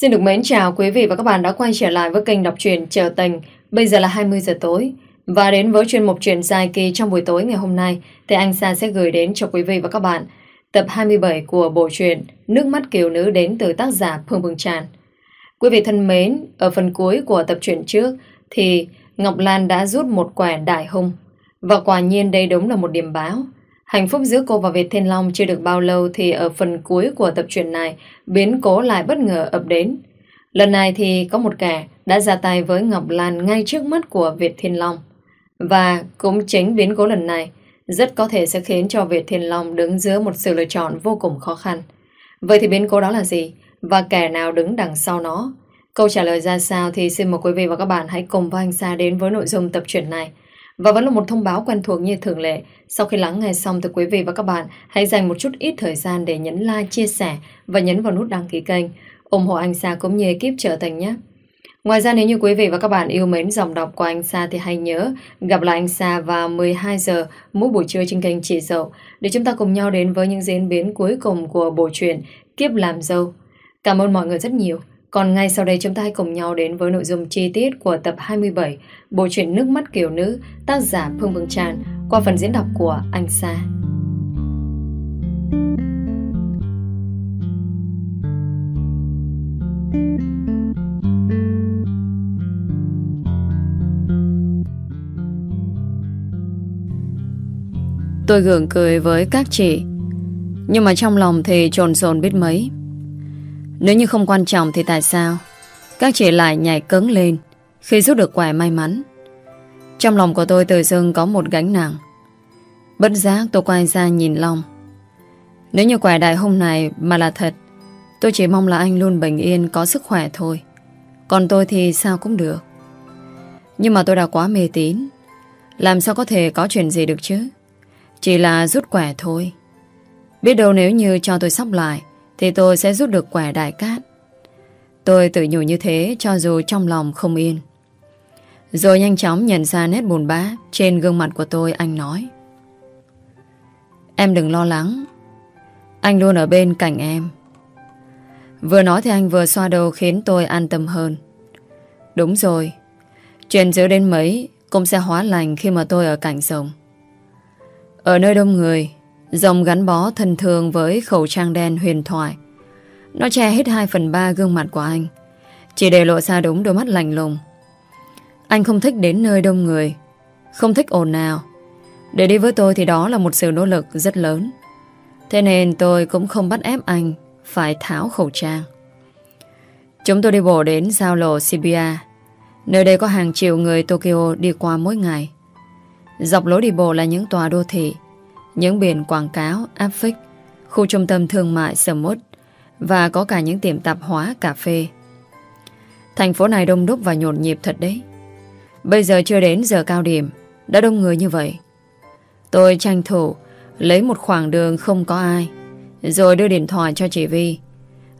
Xin được mến chào quý vị và các bạn đã quay trở lại với kênh đọc truyện Chờ Tình. Bây giờ là 20 giờ tối. Và đến với chuyên mục truyện dài kỳ trong buổi tối ngày hôm nay thì anh Sa sẽ gửi đến cho quý vị và các bạn tập 27 của bộ truyện Nước mắt kiều nữ đến từ tác giả Phương Phương Tràn. Quý vị thân mến, ở phần cuối của tập truyện trước thì Ngọc Lan đã rút một quả đại hung. Và quả nhiên đây đúng là một điểm báo. Hạnh phúc giữa cô và Việt Thiên Long chưa được bao lâu thì ở phần cuối của tập truyện này, biến cố lại bất ngờ ập đến. Lần này thì có một kẻ đã ra tay với Ngọc Lan ngay trước mắt của Việt Thiên Long. Và cũng chính biến cố lần này rất có thể sẽ khiến cho Việt Thiên Long đứng giữa một sự lựa chọn vô cùng khó khăn. Vậy thì biến cố đó là gì? Và kẻ nào đứng đằng sau nó? Câu trả lời ra sao thì xin mời quý vị và các bạn hãy cùng với anh Sa đến với nội dung tập truyện này. Và vẫn là một thông báo quen thuộc như thường lệ. Sau khi lắng nghe xong thì quý vị và các bạn hãy dành một chút ít thời gian để nhấn like, chia sẻ và nhấn vào nút đăng ký kênh. ủng hộ anh Sa cũng như ekip trở thành nhé. Ngoài ra nếu như quý vị và các bạn yêu mến dòng đọc của anh Sa thì hãy nhớ gặp lại anh Sa vào 12 giờ mỗi buổi trưa trên kênh Chị Dậu để chúng ta cùng nhau đến với những diễn biến cuối cùng của bộ truyện Kiếp Làm Dâu. Cảm ơn mọi người rất nhiều. Còn ngay sau đây chúng ta hãy cùng nhau đến với nội dung chi tiết của tập 27 Bộ truyện Nước mắt kiểu nữ, tác giả Phương Vương Tràn qua phần diễn đọc của Anh Sa. Tôi gượng cười với các chị, Nhưng mà trong lòng thì trồn rồn biết mấy nếu như không quan trọng thì tại sao? Các chị lại nhảy cứng lên, Khi rút được quẻ may mắn. Trong lòng của tôi tự dưng có một gánh nặng. Bất giác tôi quay ra nhìn Long. Nếu như quẻ đại hôm này mà là thật, Tôi chỉ mong là anh luôn bình yên, Có sức khỏe thôi. Còn tôi thì sao cũng được. Nhưng mà tôi đã quá mê tín. Làm sao có thể có chuyện gì được chứ? Chỉ là rút quẻ thôi. Biết đâu nếu như cho tôi sắp lại thì tôi sẽ rút được quẻ đại cát. Tôi tự nhủ như thế Cho dù trong lòng không yên. Rồi nhanh chóng nhận ra nét buồn bã Trên gương mặt của tôi, anh nói. Em đừng lo lắng. Anh luôn ở bên cạnh em. Vừa nói thì anh vừa xoa đầu Khiến tôi an tâm hơn. Đúng rồi. Chuyện dữ đến mấy Cũng sẽ hóa lành khi mà tôi ở cạnh rồng. Ở nơi đông người Rồng gắn bó thân thường với khẩu trang đen huyền thoại. Nó che hết 2 phần 3 gương mặt của anh. Chỉ để lộ ra đúng đôi mắt lạnh lùng. Anh không thích đến nơi đông người. Không thích ồn nào. Để đi với tôi thì đó là một sự nỗ lực rất lớn. Thế nên tôi cũng không bắt ép anh phải tháo khẩu trang. Chúng tôi đi bộ đến giao lộ Shibuya. Nơi đây có hàng triệu người Tokyo đi qua mỗi ngày. Dọc lối đi bộ là những tòa đô thị những biển quảng cáo, áp phích, khu trung tâm thương mại sầm mút và có cả những tiệm tạp hóa cà phê. Thành phố này đông đúc và nhộn nhịp thật đấy. Bây giờ chưa đến giờ cao điểm, đã đông người như vậy. Tôi tranh thủ lấy một khoảng đường không có ai, rồi đưa điện thoại cho chị Vi.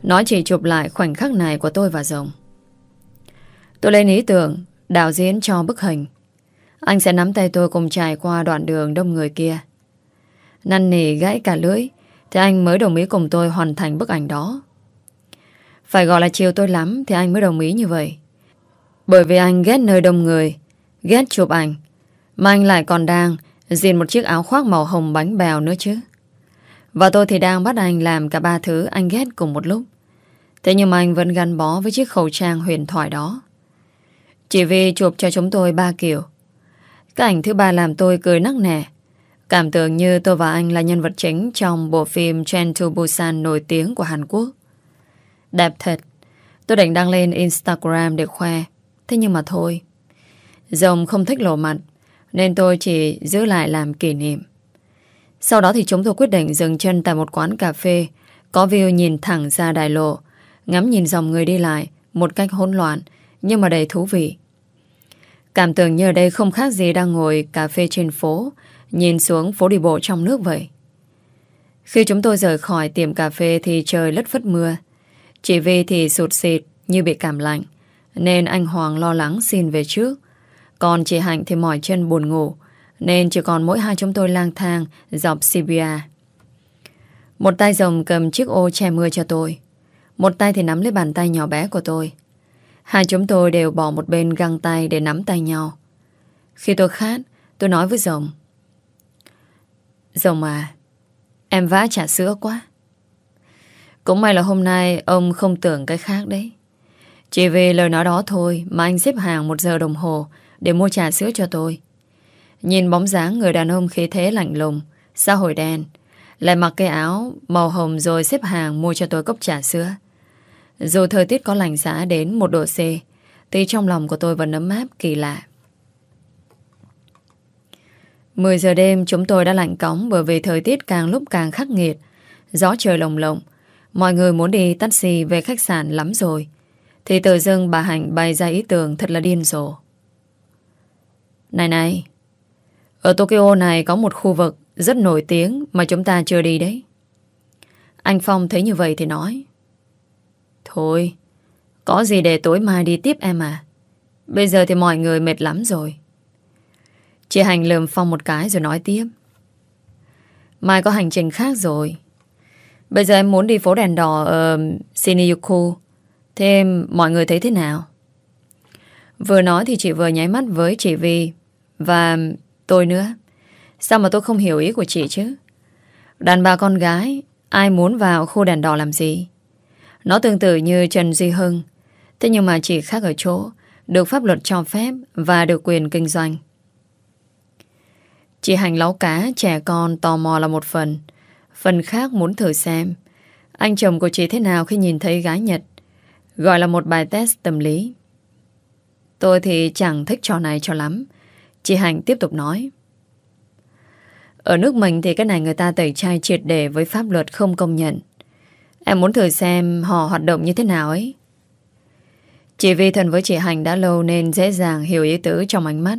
Nói chị chụp lại khoảnh khắc này của tôi và rồng. Tôi lên ý tưởng, đạo diễn cho bức hình. Anh sẽ nắm tay tôi cùng trải qua đoạn đường đông người kia. Năn nỉ gãy cả lưỡi. Thì anh mới đồng ý cùng tôi hoàn thành bức ảnh đó. Phải gọi là chiều tôi lắm Thì anh mới đồng ý như vậy. Bởi vì anh ghét nơi đông người, Ghét chụp ảnh, Mà anh lại còn đang Diện một chiếc áo khoác màu hồng bánh bèo nữa chứ. Và tôi thì đang bắt anh làm cả ba thứ anh ghét cùng một lúc. Thế nhưng mà anh vẫn gắn bó với chiếc khẩu trang huyền thoại đó. Chỉ vì chụp cho chúng tôi ba kiểu. Cái ảnh thứ ba làm tôi cười nắc nẻ. Cảm tưởng như tôi và anh là nhân vật chính trong bộ phim Train to Busan nổi tiếng của Hàn Quốc. Đẹp thật. Tôi định đăng lên Instagram để khoe. Thế nhưng mà thôi. Rồng không thích lộ mặt, nên tôi chỉ giữ lại làm kỷ niệm. Sau đó thì chúng tôi quyết định dừng chân tại một quán cà phê, có view nhìn thẳng ra đại lộ, ngắm nhìn dòng người đi lại, một cách hỗn loạn, nhưng mà đầy thú vị. Cảm tưởng như ở đây không khác gì đang ngồi cà phê trên phố, Nhìn xuống phố đi bộ trong nước vậy. Khi chúng tôi rời khỏi tiệm cà phê Thì trời lất phất mưa. Chị Vi thì sụt xịt như bị cảm lạnh, Nên anh Hoàng lo lắng xin về trước. Còn chị Hạnh thì mỏi chân buồn ngủ, Nên chỉ còn mỗi hai chúng tôi lang thang Dọc Sibia Một tay rồng cầm chiếc ô che mưa cho tôi, Một tay thì nắm lấy bàn tay nhỏ bé của tôi. Hai chúng tôi đều bỏ một bên găng tay để nắm tay nhau. Khi tôi khát, Tôi nói với Rồng Rồng à Em vã trà sữa quá. Cũng may là hôm nay Ông không tưởng cái khác đấy. Chỉ vì lời nói đó thôi Mà anh xếp hàng một giờ đồng hồ Để mua trà sữa cho tôi. Nhìn bóng dáng người đàn ông khí thế lạnh lùng, Xã hội đen, Lại mặc cái áo màu hồng rồi xếp hàng Mua cho tôi cốc trà sữa. Dù thời tiết có lạnh giá đến một độ C, Thì trong lòng của tôi vẫn ấm áp kỳ lạ. 10 giờ đêm chúng tôi đã lạnh cóng bởi vì thời tiết càng lúc càng khắc nghiệt. Gió trời lồng lộng. Mọi người muốn đi taxi về khách sạn lắm rồi. Thì tự dưng bà Hạnh bày ra ý tưởng thật là điên rồ. Này này, ở Tokyo này có một khu vực rất nổi tiếng mà chúng ta chưa đi đấy. Anh Phong thấy như vậy thì nói. Thôi, có gì để tối mai đi tiếp em à. Bây giờ thì mọi người mệt lắm rồi. Chị Hành lườm Phong một cái rồi nói tiếp. Mai có hành trình khác rồi. Bây giờ em muốn đi phố đèn đỏ ở Shinjuku. Thế mọi người thấy thế nào? Vừa nói thì chị vừa nháy mắt với chị Vi và tôi nữa. Sao mà tôi không hiểu ý của chị chứ? Đàn bà con gái, ai muốn vào khu đèn đỏ làm gì? Nó tương tự như Trần Duy Hưng. Thế nhưng mà chỉ khác ở chỗ, được pháp luật cho phép và được quyền kinh doanh. Chị hành láo cá, trẻ con, tò mò là một phần. Phần khác muốn thử xem. Anh chồng của chị thế nào khi nhìn thấy gái Nhật. Gọi là một bài test tâm lý. Tôi thì chẳng thích trò này cho lắm. Chị Hành tiếp tục nói. Ở nước mình thì cái này người ta tẩy chay triệt để với pháp luật không công nhận. Em muốn thử xem họ hoạt động như thế nào ấy. Chỉ vì thân với chị Hành đã lâu nên dễ dàng hiểu ý tứ trong ánh mắt.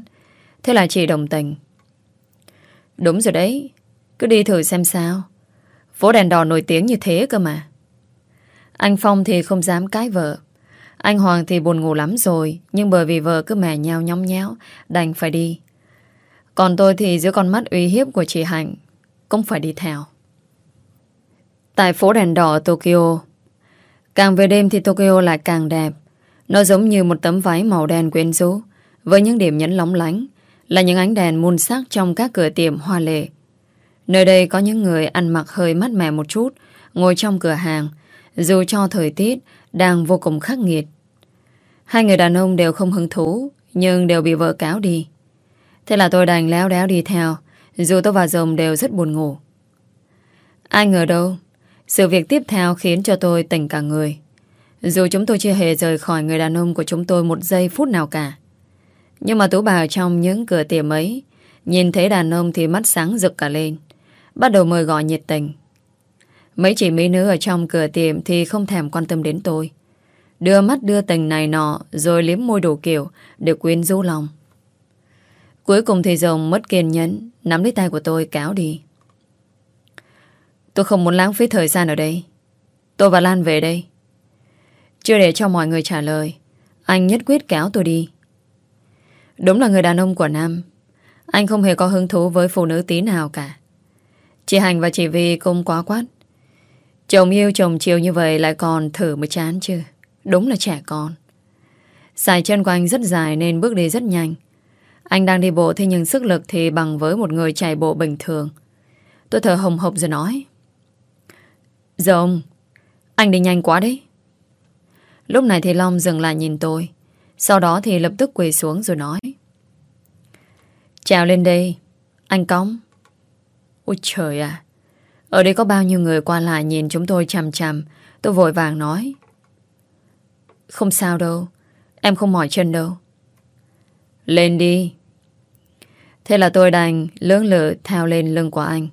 Thế là chị đồng tình. Đúng rồi đấy. Cứ đi thử xem sao. Phố đèn đỏ nổi tiếng như thế cơ mà. Anh Phong thì không dám cái vợ. Anh Hoàng thì buồn ngủ lắm rồi, Nhưng bởi vì vợ cứ mẻ nhau nhóng nhéo Đành phải đi. Còn tôi thì giữa con mắt uy hiếp của chị Hạnh, Cũng phải đi theo. Tại phố đèn đỏ Tokyo, Càng về đêm thì Tokyo lại càng đẹp. Nó giống như một tấm váy màu đen quyến rũ, Với những điểm nhấn lóng lánh là những ánh đèn muôn sắc trong các cửa tiệm hoa lệ. Nơi đây có những người ăn mặc hơi mát mẻ một chút, ngồi trong cửa hàng, dù cho thời tiết đang vô cùng khắc nghiệt. Hai người đàn ông đều không hứng thú, nhưng đều bị vợ cáo đi. Thế là tôi đành léo đéo đi theo, dù tôi và Rồng đều rất buồn ngủ. Ai ngờ đâu, sự việc tiếp theo khiến cho tôi tỉnh cả người. Dù chúng tôi chưa hề rời khỏi người đàn ông của chúng tôi một giây phút nào cả. Nhưng mà Tú bà trong những cửa tiệm ấy, Nhìn thấy đàn ông thì mắt sáng rực cả lên, Bắt đầu mời gọi nhiệt tình. Mấy chị mỹ nữ ở trong cửa tiệm Thì không thèm quan tâm đến tôi. Đưa mắt đưa tình này nọ Rồi liếm môi đủ kiểu Để quyến rũ lòng. Cuối cùng thì rồng mất kiên nhẫn, Nắm lấy tay của tôi cáo đi. Tôi không muốn lãng phí thời gian ở đây. Tôi và Lan về đây. Chưa để cho mọi người trả lời, Anh nhất quyết kéo tôi đi. Đúng là người đàn ông của Nam. Anh không hề có hứng thú với phụ nữ tí nào cả. Chị Hành và chị Vi cũng quá quát. Chồng yêu chồng chiều như vậy Lại còn thử mới chán chứ. Đúng là trẻ con. Xài chân của anh rất dài nên bước đi rất nhanh. Anh đang đi bộ Thế nhưng sức lực thì bằng với một người chạy bộ bình thường. Tôi thở hồng hộc rồi nói. Giờ ông, Anh đi nhanh quá đấy. Lúc này thì Long dừng lại nhìn tôi. Sau đó thì lập tức quỳ xuống rồi nói. Chào lên đây. Anh Cóng. Ôi trời à Ở đây có bao nhiêu người qua lại nhìn chúng tôi chằm chằm. Tôi vội vàng nói. Không sao đâu. Em không mỏi chân đâu. Lên đi. Thế là tôi đành lưỡng lự theo lên lưng của anh.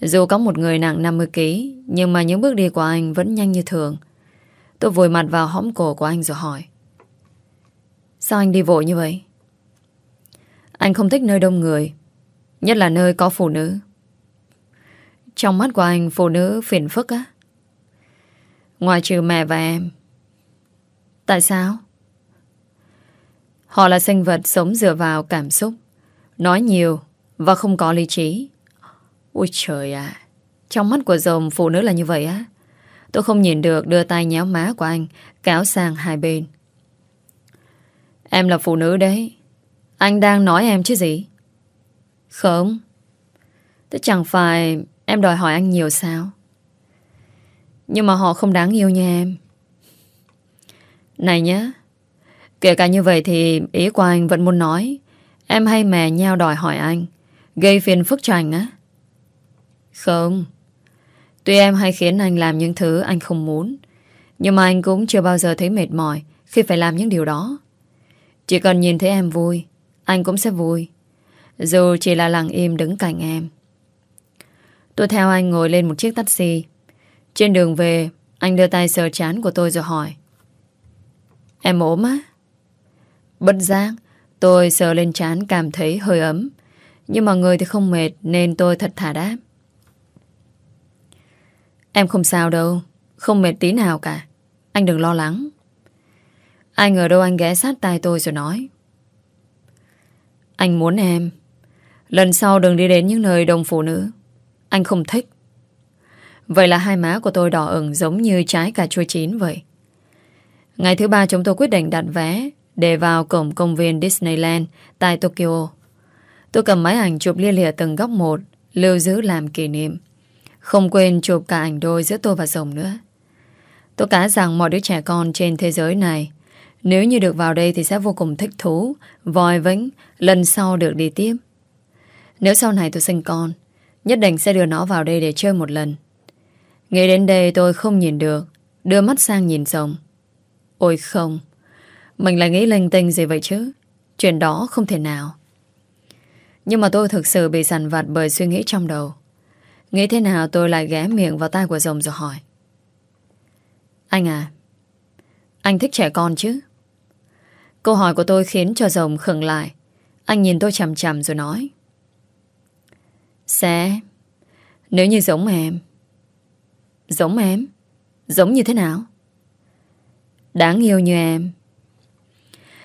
Dù có một người nặng 50kg Nhưng mà những bước đi của anh vẫn nhanh như thường. Tôi vùi mặt vào hõm cổ của anh rồi hỏi. Sao anh đi vội như vậy? Anh không thích nơi đông người, Nhất là nơi có phụ nữ. Trong mắt của anh, Phụ nữ phiền phức á. Ngoài trừ mẹ và em. Tại sao? Họ là sinh vật sống dựa vào cảm xúc, Nói nhiều Và không có lý trí. Ôi trời ạ, Trong mắt của dòng phụ nữ là như vậy á. Tôi không nhìn được đưa tay nhéo má của anh Kéo sang hai bên. Em là phụ nữ đấy anh đang nói em chứ gì? Không. Thế chẳng phải em đòi hỏi anh nhiều sao? Nhưng mà họ không đáng yêu như em. Này nhé Kể cả như vậy thì ý của anh vẫn muốn nói. Em hay mè nhau đòi hỏi anh, Gây phiền phức cho anh á. Không. Tuy em hay khiến anh làm những thứ anh không muốn, Nhưng mà anh cũng chưa bao giờ thấy mệt mỏi Khi phải làm những điều đó. Chỉ cần nhìn thấy em vui anh cũng sẽ vui. Dù chỉ là lặng im đứng cạnh em. Tôi theo anh ngồi lên một chiếc taxi. Trên đường về, Anh đưa tay sờ chán của tôi rồi hỏi. Em ốm á? Bất giác, Tôi sờ lên chán cảm thấy hơi ấm. Nhưng mà người thì không mệt Nên tôi thật thả đáp. Em không sao đâu, Không mệt tí nào cả. Anh đừng lo lắng. Anh ở đâu anh ghé sát tai tôi rồi nói. Anh muốn em. Lần sau đừng đi đến những nơi đông phụ nữ. Anh không thích. Vậy là hai má của tôi đỏ ửng Giống như trái cà chua chín vậy. Ngày thứ ba chúng tôi quyết định đặt vé Để vào cổng công viên Disneyland Tại Tokyo. Tôi cầm máy ảnh chụp lia lịa từng góc một, Lưu giữ làm kỷ niệm. Không quên chụp cả ảnh đôi giữa tôi và rồng nữa. Tôi cá rằng mọi đứa trẻ con trên thế giới này nếu như được vào đây thì sẽ vô cùng thích thú Vòi vĩnh, Lần sau được đi tiếp. Nếu sau này tôi sinh con, Nhất định sẽ đưa nó vào đây để chơi một lần. Nghĩ đến đây tôi không nhìn được, Đưa mắt sang nhìn rồng Ôi không, Mình lại nghĩ linh tinh gì vậy chứ? Chuyện đó không thể nào. Nhưng mà tôi thực sự bị sẵn vặt bởi suy nghĩ trong đầu. Nghĩ thế nào tôi lại ghé miệng vào tay của rồng rồi hỏi. Anh à Anh thích trẻ con chứ? Câu hỏi của tôi khiến cho rồng khựng lại. Anh nhìn tôi chầm chầm rồi nói. Sẽ Nếu như giống em Giống em, Giống như thế nào? Đáng yêu như em.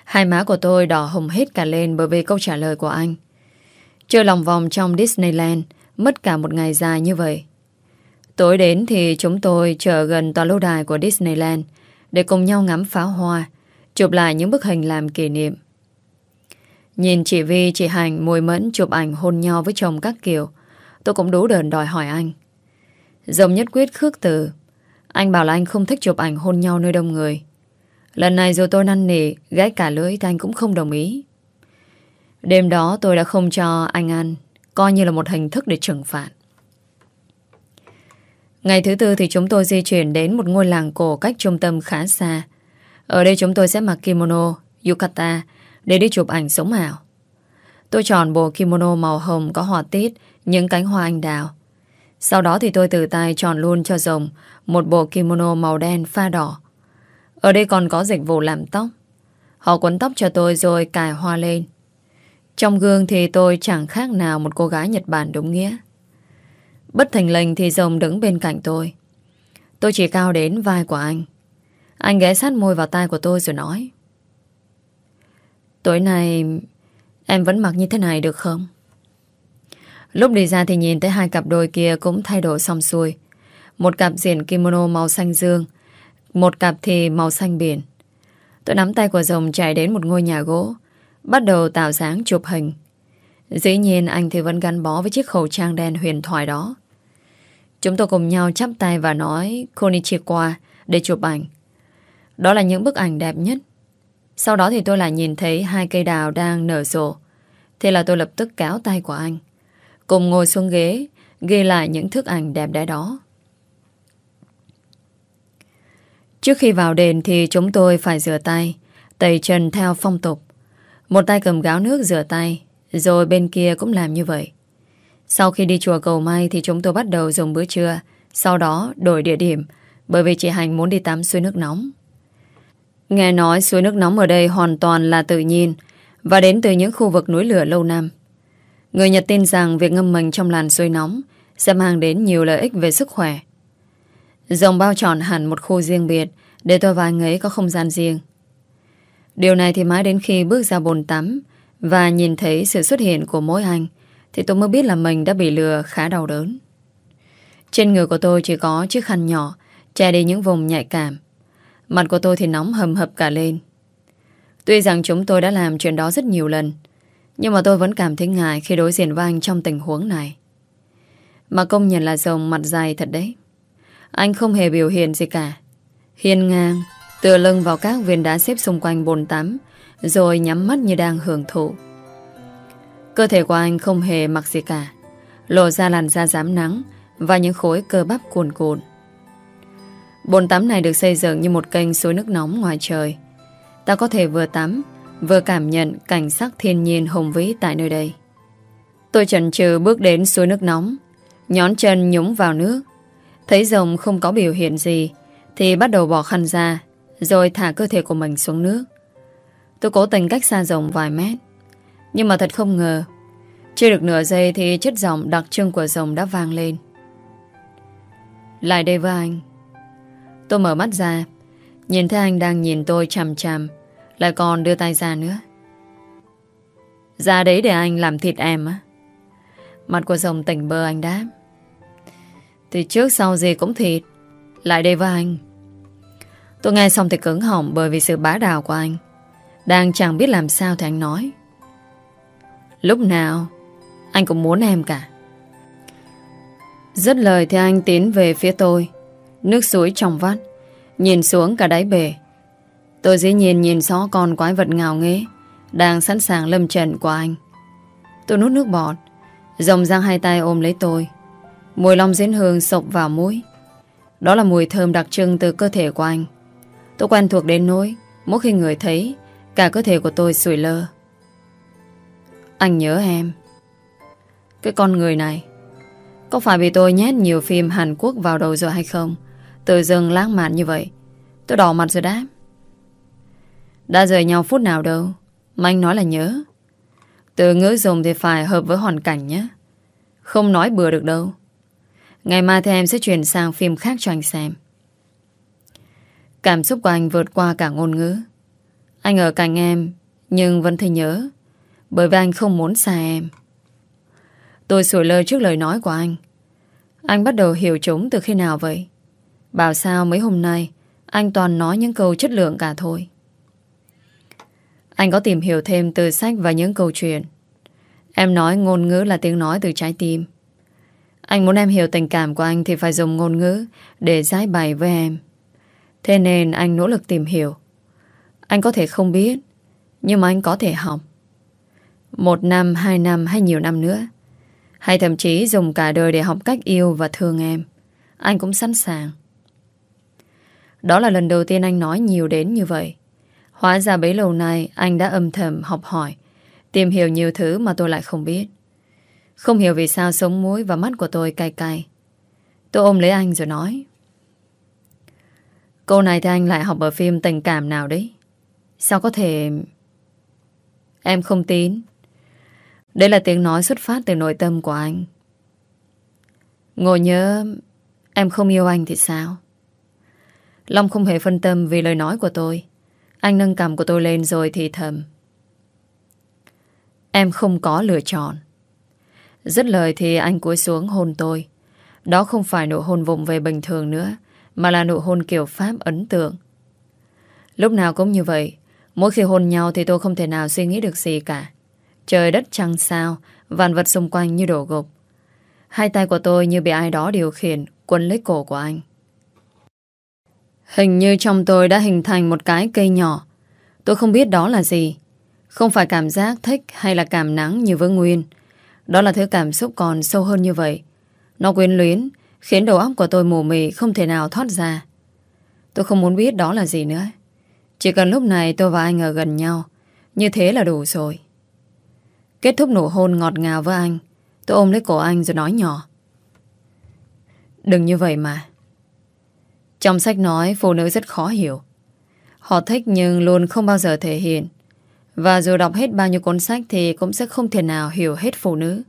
Hai má của tôi đỏ hồng hết cả lên Bởi vì câu trả lời của anh. Chơi lòng vòng trong Disneyland, Mất cả một ngày dài như vậy. Tối đến thì chúng tôi chờ gần tòa lâu đài của Disneyland Để cùng nhau ngắm pháo hoa. Chụp lại những bức hình làm kỷ niệm. Nhìn chị Vi, chị Hành mùi mẫn chụp ảnh hôn nhau với chồng các kiểu. Tôi cũng đủ đờn đòi hỏi anh. Dòng nhất quyết khước từ Anh bảo là anh không thích chụp ảnh hôn nhau nơi đông người. Lần này dù tôi năn nỉ Gái cả lưỡi thì anh cũng không đồng ý. Đêm đó tôi đã không cho anh ăn Coi như là một hình thức để trừng phạt. Ngày thứ tư thì chúng tôi di chuyển đến một ngôi làng cổ cách trung tâm khá xa. Ở đây chúng tôi sẽ mặc kimono, yukata để đi chụp ảnh sống ảo. Tôi chọn bộ kimono màu hồng có họa tiết, những cánh hoa anh đào. Sau đó thì tôi tự tay chọn luôn cho rồng một bộ kimono màu đen pha đỏ. Ở đây còn có dịch vụ làm tóc. Họ quấn tóc cho tôi rồi cài hoa lên. Trong gương thì tôi chẳng khác nào một cô gái Nhật Bản đúng nghĩa. Bất thành lệnh thì rồng đứng bên cạnh tôi. Tôi chỉ cao đến vai của anh. Anh ghé sát môi vào tai của tôi rồi nói. Tối nay em vẫn mặc như thế này được không? Lúc đi ra thì nhìn thấy hai cặp đôi kia cũng thay đổi xong xuôi. Một cặp diện kimono màu xanh dương, một cặp thì màu xanh biển. Tôi nắm tay của rồng chạy đến một ngôi nhà gỗ, Bắt đầu tạo dáng chụp hình Dĩ nhiên anh thì vẫn gắn bó với chiếc khẩu trang đen huyền thoại đó Chúng tôi cùng nhau chắp tay và nói Konichiwa để chụp ảnh đó là những bức ảnh đẹp nhất. Sau đó thì tôi lại nhìn thấy hai cây đào đang nở rộ. Thế là tôi lập tức kéo tay của anh. Cùng ngồi xuống ghế, Ghi lại những thức ảnh đẹp đẽ đó. Trước khi vào đền thì chúng tôi phải rửa tay, Tẩy trần theo phong tục. Một tay cầm gáo nước rửa tay, Rồi bên kia cũng làm như vậy. Sau khi đi chùa cầu may Thì chúng tôi bắt đầu dùng bữa trưa, Sau đó đổi địa điểm, Bởi vì chị Hành muốn đi tắm suối nước nóng. Nghe nói suối nước nóng ở đây Hoàn toàn là tự nhiên, Và đến từ những khu vực núi lửa lâu năm. Người Nhật tin rằng Việc ngâm mình trong làn suối nóng Sẽ mang đến nhiều lợi ích về sức khỏe. Dòng bao tròn hẳn một khu riêng biệt Để tôi và anh ấy có không gian riêng. Điều này thì mãi đến khi bước ra bồn tắm và nhìn thấy sự xuất hiện của mỗi anh, thì tôi mới biết là mình đã bị lừa khá đau đớn. Trên người của tôi chỉ có chiếc khăn nhỏ Che đi những vùng nhạy cảm. Mặt của tôi thì nóng hầm hập cả lên. Tuy rằng chúng tôi đã làm chuyện đó rất nhiều lần, Nhưng mà tôi vẫn cảm thấy ngại Khi đối diện với anh trong tình huống này. Mà công nhận là rồng mặt dài thật đấy. Anh không hề biểu hiện gì cả. Hiên ngang, Tựa lưng vào các viên đá xếp xung quanh bồn tắm, Rồi nhắm mắt như đang hưởng thụ. Cơ thể của anh không hề mặc gì cả, Lộ ra làn da dám nắng Và những khối cơ bắp cuồn cuộn. Bồn tắm này được xây dựng như một kênh suối nước nóng ngoài trời. Ta có thể vừa tắm, Vừa cảm nhận cảnh sắc thiên nhiên hùng vĩ tại nơi đây. Tôi chần chừ bước đến suối nước nóng, Nhón chân nhúng vào nước. Thấy rồng không có biểu hiện gì, Thì bắt đầu bỏ khăn ra, Rồi thả cơ thể của mình xuống nước. Tôi cố tình cách xa rồng vài mét, Nhưng mà thật không ngờ, Chưa được nửa giây thì chất giọng đặc trưng của rồng đã vang lên. Lại đây với anh. Tôi mở mắt ra. Nhìn thấy anh đang nhìn tôi chằm chằm. Lại còn đưa tay ra nữa. Ra đấy để anh làm thịt em á. Mặt của rồng tỉnh bơ anh đáp. Thì trước sau gì cũng thịt. Lại đây với anh. Tôi nghe xong thì cứng họng Bởi vì sự bá đạo của anh. Đang chẳng biết làm sao thì anh nói. Lúc nào, Anh cũng muốn em cả. Dứt lời thì anh tiến về phía tôi. Nước suối trong vắt. Nhìn xuống cả đáy bể. Tôi dĩ nhiên nhìn rõ con quái vật ngào nghế Đang sẵn sàng lâm trận của anh. Tôi nuốt nước bọt, Rồng răng hai tay ôm lấy tôi. Mùi long diễn hương sộc vào mũi. Đó là mùi thơm đặc trưng từ cơ thể của anh. Tôi quen thuộc đến nỗi, Mỗi khi người thấy, Cả cơ thể của tôi sủi lơ. Anh nhớ em. Cái con người này, Có phải vì tôi nhét nhiều phim Hàn Quốc vào đầu rồi hay không? Tự dưng lãng mạn như vậy. Tôi đỏ mặt rồi đáp. Đã rời nhau phút nào đâu, Mà anh nói là nhớ. Từ ngữ dùng thì phải hợp với hoàn cảnh nhé. Không nói bừa được đâu. Ngày mai thì em sẽ chuyển sang phim khác cho anh xem. Cảm xúc của anh vượt qua cả ngôn ngữ. Anh ở cạnh em, Nhưng vẫn thấy nhớ, Bởi vì anh không muốn xa em. Tôi sủi lơ trước lời nói của anh. Anh bắt đầu hiểu chúng từ khi nào vậy? Bảo sao mấy hôm nay Anh toàn nói những câu chất lượng cả thôi. Anh có tìm hiểu thêm từ sách và những câu chuyện. Em nói ngôn ngữ là tiếng nói từ trái tim. Anh muốn em hiểu tình cảm của anh Thì phải dùng ngôn ngữ Để giải bày với em. Thế nên anh nỗ lực tìm hiểu. Anh có thể không biết Nhưng mà anh có thể học. Một năm, hai năm hay nhiều năm nữa Hay thậm chí dùng cả đời để học cách yêu và thương em Anh cũng sẵn sàng đó là lần đầu tiên anh nói nhiều đến như vậy. Hóa ra bấy lâu nay anh đã âm thầm học hỏi, tìm hiểu nhiều thứ mà tôi lại không biết. Không hiểu vì sao sống mũi và mắt của tôi cay cay. Tôi ôm lấy anh rồi nói. Câu này thì anh lại học ở phim tình cảm nào đấy? Sao có thể... Em không tin. Đây là tiếng nói xuất phát từ nội tâm của anh. Ngồi nhớ em không yêu anh thì sao? Long không hề phân tâm vì lời nói của tôi. Anh nâng cầm của tôi lên rồi thì thầm. Em không có lựa chọn. Dứt lời thì anh cúi xuống hôn tôi. Đó không phải nụ hôn vùng về bình thường nữa, mà là nụ hôn kiểu Pháp ấn tượng. Lúc nào cũng như vậy, mỗi khi hôn nhau thì tôi không thể nào suy nghĩ được gì cả. Trời đất trăng sao, vạn vật xung quanh như đổ gục. Hai tay của tôi như bị ai đó điều khiển, quấn lấy cổ của anh. Hình như trong tôi đã hình thành một cái cây nhỏ. Tôi không biết đó là gì. Không phải cảm giác thích hay là cảm nắng như với Nguyên. Đó là thứ cảm xúc còn sâu hơn như vậy. Nó quyến luyến, khiến đầu óc của tôi mù mị không thể nào thoát ra. Tôi không muốn biết đó là gì nữa. Chỉ cần lúc này tôi và anh ở gần nhau, như thế là đủ rồi. Kết thúc nụ hôn ngọt ngào với anh, tôi ôm lấy cổ anh rồi nói nhỏ. Đừng như vậy mà. Trong sách nói, phụ nữ rất khó hiểu. Họ thích nhưng luôn không bao giờ thể hiện. Và dù đọc hết bao nhiêu cuốn sách thì cũng sẽ không thể nào hiểu hết phụ nữ.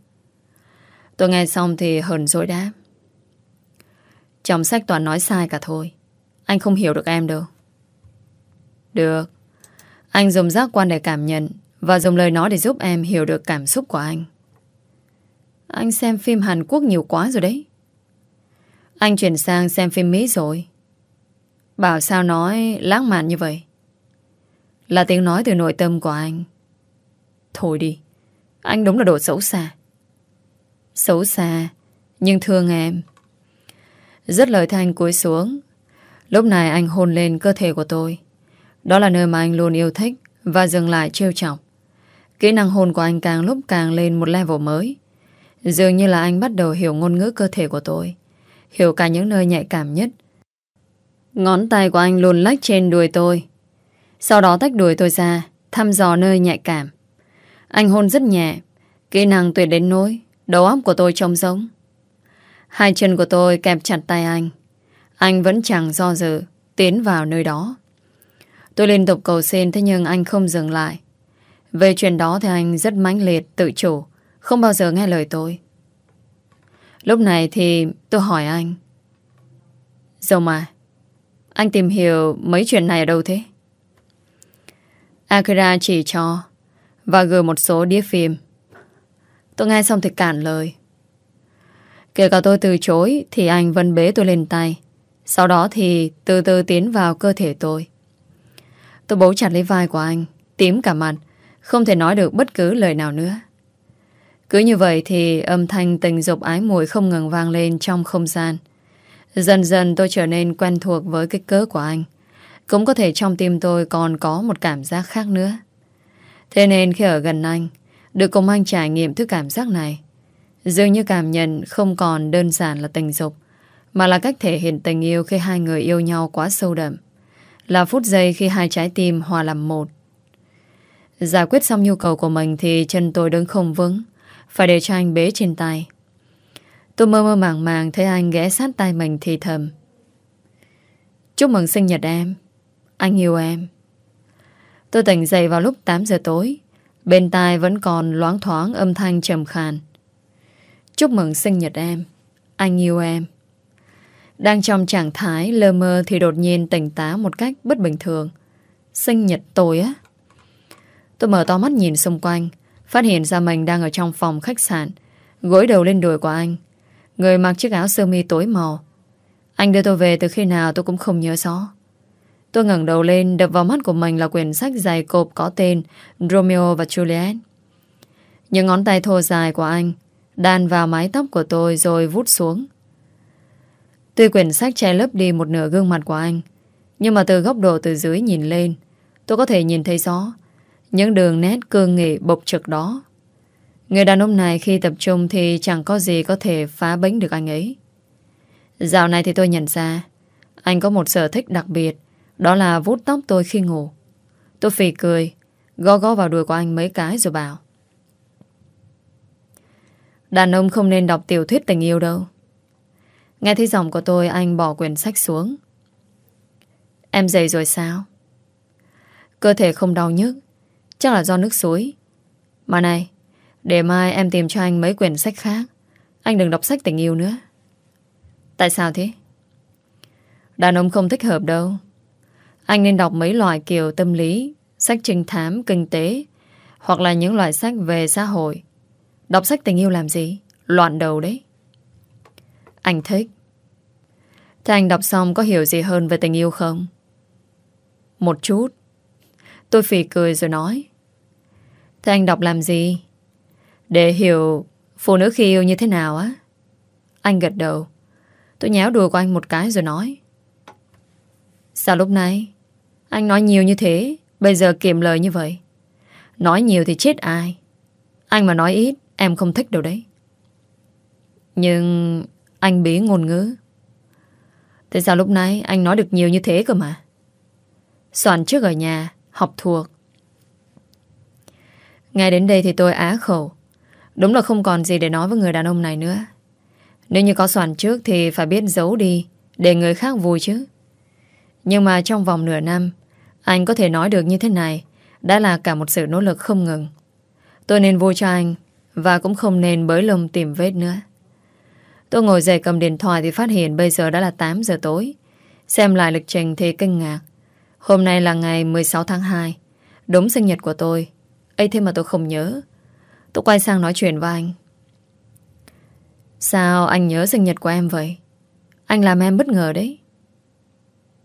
Tôi nghe xong thì hờn dối đáp. Trong sách toàn nói sai cả thôi. Anh không hiểu được em đâu. Được. Anh dùng giác quan để cảm nhận và dùng lời nói để giúp em hiểu được cảm xúc của anh. Anh xem phim Hàn Quốc nhiều quá rồi đấy. Anh chuyển sang xem phim Mỹ rồi. Bảo sao nói lãng mạn như vậy? Là tiếng nói từ nội tâm của anh. Thôi đi, Anh đúng là đồ xấu xa. Xấu xa, Nhưng thương em. Rất lời thanh cúi xuống. Lúc này anh hôn lên cơ thể của tôi. Đó là nơi mà anh luôn yêu thích Và dừng lại trêu chọc. Kỹ năng hôn của anh càng lúc càng lên một level mới. Dường như là anh bắt đầu hiểu ngôn ngữ cơ thể của tôi, Hiểu cả những nơi nhạy cảm nhất Ngón tay của anh luôn lách trên đùi tôi. Sau đó tách đùi tôi ra, Thăm dò nơi nhạy cảm. Anh hôn rất nhẹ, Kỹ năng tuyệt đến nỗi, Đầu óc của tôi trông giống Hai chân của tôi kẹp chặt tay anh. Anh vẫn chẳng do dự, Tiến vào nơi đó. Tôi liên tục cầu xin Thế nhưng anh không dừng lại. Về chuyện đó thì anh rất mãnh liệt, Tự chủ, Không bao giờ nghe lời tôi. Lúc này thì tôi hỏi anh. Dầu mà anh tìm hiểu mấy chuyện này ở đâu thế? Akira chỉ cho Và gửi một số đĩa phim. Tôi nghe xong thì cản lời. Kể cả tôi từ chối Thì anh vẫn bế tôi lên tay. Sau đó thì từ từ tiến vào cơ thể tôi. Tôi bấu chặt lấy vai của anh, Tím cả mặt, Không thể nói được bất cứ lời nào nữa. Cứ như vậy thì âm thanh tình dục ái mùi không ngừng vang lên trong không gian. Dần dần tôi trở nên quen thuộc với kích cỡ của anh. Cũng có thể trong tim tôi còn có một cảm giác khác nữa. Thế nên khi ở gần anh, được cùng anh trải nghiệm thứ cảm giác này, dường như cảm nhận không còn đơn giản là tình dục, mà là cách thể hiện tình yêu khi hai người yêu nhau quá sâu đậm. Là phút giây khi hai trái tim hòa làm một. Giải quyết xong nhu cầu của mình thì chân tôi đứng không vững. Phải để cho anh bế trên tay Tôi mơ mơ màng màng Thấy anh ghé sát tay mình thì thầm. Chúc mừng sinh nhật em. Anh yêu em. Tôi tỉnh dậy vào lúc 8 giờ tối. Bên tai vẫn còn loáng thoáng âm thanh trầm khàn. Chúc mừng sinh nhật em. Anh yêu em. Đang trong trạng thái lơ mơ Thì đột nhiên tỉnh táo một cách bất bình thường. Sinh nhật tôi á. Tôi mở to mắt nhìn xung quanh, Phát hiện ra mình đang ở trong phòng khách sạn, Gối đầu lên đùi của anh. Người mặc chiếc áo sơ mi tối màu. Anh đưa tôi về từ khi nào tôi cũng không nhớ rõ. Tôi ngẩng đầu lên, Đập vào mắt của mình là quyển sách dài cộp Có tên Romeo và Juliet. Những ngón tay thô dài của anh Đan vào mái tóc của tôi Rồi vút xuống. Tuy quyển sách che lấp đi một nửa gương mặt của anh, Nhưng mà từ góc độ từ dưới nhìn lên, Tôi có thể nhìn thấy rõ những đường nét cương nghị bộc trực đó. Người đàn ông này khi tập trung Thì chẳng có gì có thể phá bánh được anh ấy. Dạo này thì tôi nhận ra, Anh có một sở thích đặc biệt, Đó là vút tóc tôi khi ngủ. Tôi phì cười, Gó gó vào đuôi của anh mấy cái rồi bảo. Đàn ông không nên đọc tiểu thuyết tình yêu đâu. Nghe thấy giọng của tôi, Anh bỏ quyển sách xuống. Em dậy rồi sao? Cơ thể không đau nhức, Chắc là do nước suối. Mà này để mai em tìm cho anh mấy quyển sách khác Anh đừng đọc sách tình yêu nữa Tại sao thế? Đàn ông không thích hợp đâu Anh nên đọc mấy loại kiểu tâm lý Sách trinh thám, kinh tế Hoặc là những loại sách về xã hội Đọc sách tình yêu làm gì? Loạn đầu đấy Anh thích Thế anh đọc xong có hiểu gì hơn về tình yêu không? Một chút Tôi phì cười rồi nói Thế anh đọc làm gì? Để hiểu phụ nữ khi yêu như thế nào á? Anh gật đầu. Tôi nhéo đùa của anh một cái rồi nói. Sao lúc này? Anh nói nhiều như thế, bây giờ kiềm lời như vậy. Nói nhiều thì chết ai. Anh mà nói ít, em không thích đâu đấy. Nhưng anh bí ngôn ngữ. Thế sao lúc nãy anh nói được nhiều như thế cơ mà? Soạn trước ở nhà, học thuộc. Ngay đến đây thì tôi á khẩu Đúng là không còn gì để nói với người đàn ông này nữa. Nếu như có soạn trước Thì phải biết giấu đi, Để người khác vui chứ. Nhưng mà trong vòng nửa năm, Anh có thể nói được như thế này, Đã là cả một sự nỗ lực không ngừng. Tôi nên vui cho anh, Và cũng không nên bới lông tìm vết nữa. Tôi ngồi dậy cầm điện thoại Thì phát hiện bây giờ đã là 8 giờ tối. Xem lại lịch trình thì kinh ngạc. Hôm nay là ngày 16 tháng 2 Đúng sinh nhật của tôi. Ấy thế mà tôi không nhớ. Tôi quay sang nói chuyện với anh Sao anh nhớ sinh nhật của em vậy Anh làm em bất ngờ đấy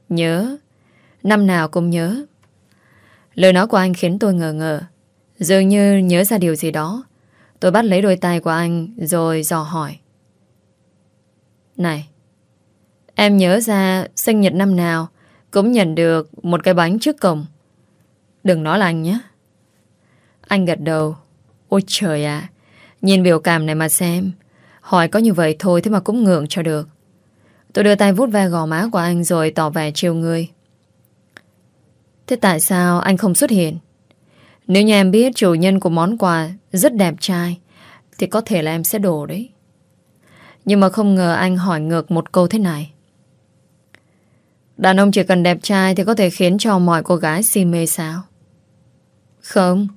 Nhớ. Năm nào cũng nhớ. Lời nói của anh khiến tôi ngờ ngờ. Dường như nhớ ra điều gì đó. Tôi bắt lấy đôi tay của anh rồi dò hỏi. Này, em nhớ ra sinh nhật năm nào cũng nhận được một cái bánh trước cổng. Đừng nói là anh nhé. Anh gật đầu. Ôi trời ạ, nhìn biểu cảm này mà xem. Hỏi có như vậy thôi thế mà cũng ngượng cho được. Tôi đưa tay vút ve gò má của anh rồi tỏ vẻ chiều người. Thế tại sao anh không xuất hiện? Nếu như em biết chủ nhân của món quà rất đẹp trai thì có thể là em sẽ đổ đấy. Nhưng mà không ngờ anh hỏi ngược một câu thế này. Đàn ông chỉ cần đẹp trai thì có thể khiến cho mọi cô gái si mê sao? Không.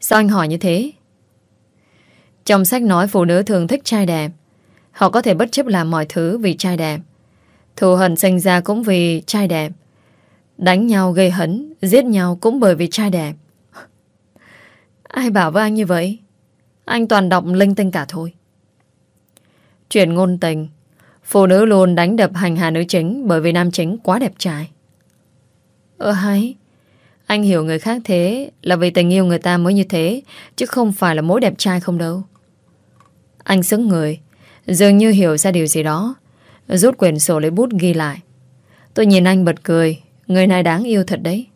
Sao anh hỏi như thế? Trong sách nói phụ nữ thường thích trai đẹp. Họ có thể bất chấp làm mọi thứ vì trai đẹp. Thù hận sinh ra cũng vì trai đẹp. Đánh nhau gây hấn, giết nhau cũng bởi vì trai đẹp. Ai bảo với anh như vậy? Anh toàn đọc linh tinh cả thôi. Chuyện ngôn tình Phụ nữ luôn đánh đập hành hạ nữ chính Bởi vì nam chính quá đẹp trai Ờ hay anh hiểu người khác thế, Là vì tình yêu người ta mới như thế, Chứ không phải là mối đẹp trai không đâu. Anh xứng người, Dường như hiểu ra điều gì đó, Rút quyển sổ lấy bút ghi lại. Tôi nhìn anh bật cười, Người này đáng yêu thật đấy.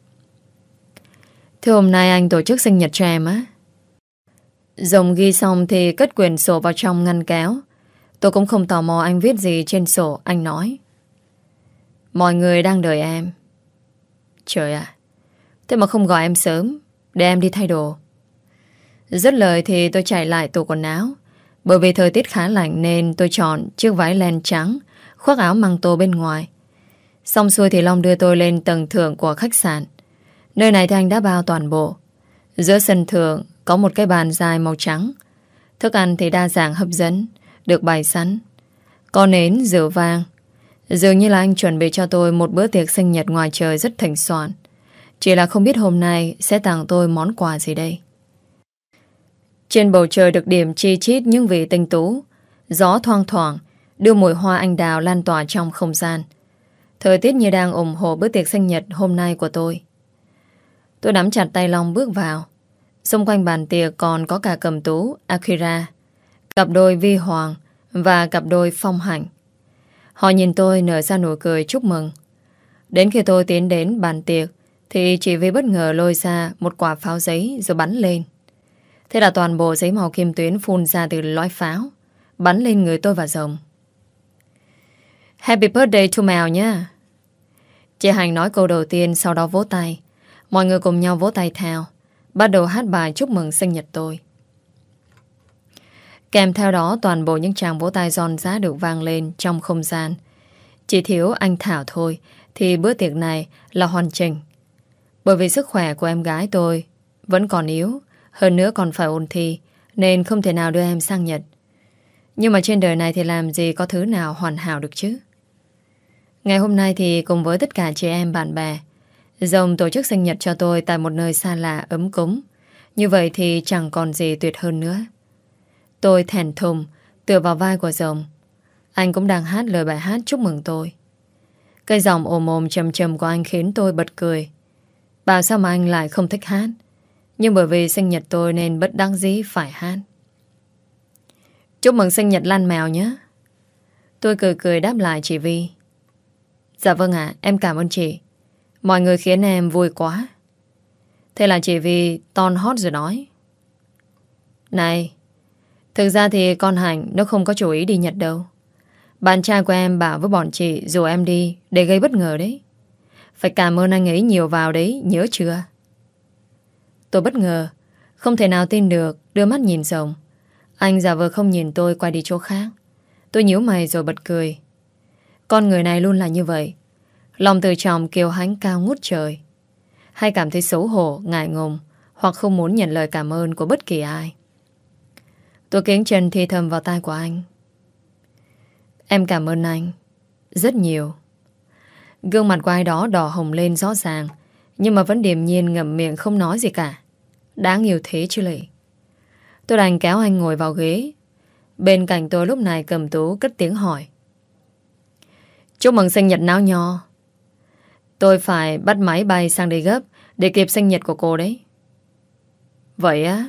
Thế hôm nay anh tổ chức sinh nhật cho em á. Dòng ghi xong thì cất quyển sổ vào trong ngăn kéo. Tôi cũng không tò mò anh viết gì trên sổ, Anh nói. Mọi người đang đợi em. Trời ạ. Thế mà không gọi em sớm Để em đi thay đồ Rất lời thì tôi chạy lại tủ quần áo Bởi vì thời tiết khá lạnh Nên tôi chọn chiếc váy len trắng Khoác áo măng tô bên ngoài Xong xuôi thì Long đưa tôi lên tầng thượng của khách sạn Nơi này thì anh đã bao toàn bộ Giữa sân thượng Có một cái bàn dài màu trắng Thức ăn thì đa dạng hấp dẫn được bày sẵn. Có nến, rượu vang. Dường như là anh chuẩn bị cho tôi một bữa tiệc sinh nhật ngoài trời rất thành soạn. Chỉ là không biết hôm nay sẽ tặng tôi món quà gì đây. Trên bầu trời được điểm chi chít những vị tinh tú. Gió thoang thoảng, đưa mùi hoa anh đào lan tỏa trong không gian. Thời tiết như đang ủng hộ bữa tiệc sinh nhật hôm nay của tôi. Tôi nắm chặt tay Long bước vào. Xung quanh bàn tiệc còn có cả cầm tú, Akira, Cặp đôi Vi Hoàng và cặp đôi Phong Hạnh. Họ nhìn tôi nở ra nụ cười chúc mừng. Đến khi tôi tiến đến bàn tiệc thì chỉ vì bất ngờ lôi ra một quả pháo giấy rồi bắn lên. Thế là toàn bộ giấy màu kim tuyến phun ra từ lõi pháo, bắn lên người tôi và rồng. Happy birthday to Mèo nha. Chị Hành nói câu đầu tiên, sau đó vỗ tay. Mọi người cùng nhau vỗ tay theo. Bắt đầu hát bài chúc mừng sinh nhật tôi. Kèm theo đó, toàn bộ những tràng vỗ tay giòn giá được vang lên trong không gian. Chỉ thiếu anh Thảo thôi, thì bữa tiệc này là hoàn chỉnh. Bởi vì sức khỏe của em gái tôi vẫn còn yếu, hơn nữa còn phải ôn thi, nên không thể nào đưa em sang Nhật. Nhưng mà trên đời này thì làm gì có thứ nào hoàn hảo được chứ? Ngày hôm nay thì cùng với tất cả chị em bạn bè, Dòng tổ chức sinh nhật cho tôi tại một nơi xa lạ ấm cúng. Như vậy thì chẳng còn gì tuyệt hơn nữa. Tôi thèn thùng Tựa vào vai của rồng Anh cũng đang hát lời bài hát chúc mừng tôi Cây giọng ồm ồm trầm trầm của anh khiến tôi bật cười Bảo sao mà anh lại không thích hát? Nhưng bởi vì sinh nhật tôi nên bất đáng dĩ phải hát. Chúc mừng sinh nhật Lan Mèo nhé. Tôi cười cười đáp lại chị Vi. Dạ vâng ạ, Em cảm ơn chị. Mọi người khiến em vui quá. Thế là chị Vi ton hót rồi nói. Này, Thực ra thì con Hạnh nó không có chủ ý đi Nhật đâu. Bạn trai của em bảo với bọn chị dù em đi để gây bất ngờ đấy. Phải cảm ơn anh ấy nhiều vào đấy, nhớ chưa? Tôi bất ngờ, không thể nào tin được, đưa mắt nhìn rồng. Anh giả vờ không nhìn tôi quay đi chỗ khác. Tôi nhíu mày rồi bật cười. Con người này luôn là như vậy. Lòng từ trọng kiều hãnh cao ngút trời. Hay cảm thấy xấu hổ, ngại ngùng, hoặc không muốn nhận lời cảm ơn của bất kỳ ai. Tôi kiếng chân thi thầm vào tai của anh. Em cảm ơn anh. Rất nhiều. Gương mặt của ai đó đỏ hồng lên rõ ràng, nhưng mà vẫn điềm nhiên ngậm miệng không nói gì cả. Đáng yêu thế chứ lệ. Tôi đành kéo anh ngồi vào ghế. Bên cạnh tôi lúc này cầm tú cất tiếng hỏi. Chúc mừng sinh nhật náo nho. Tôi phải bắt máy bay sang đây gấp Để kịp sinh nhật của cô đấy Vậy á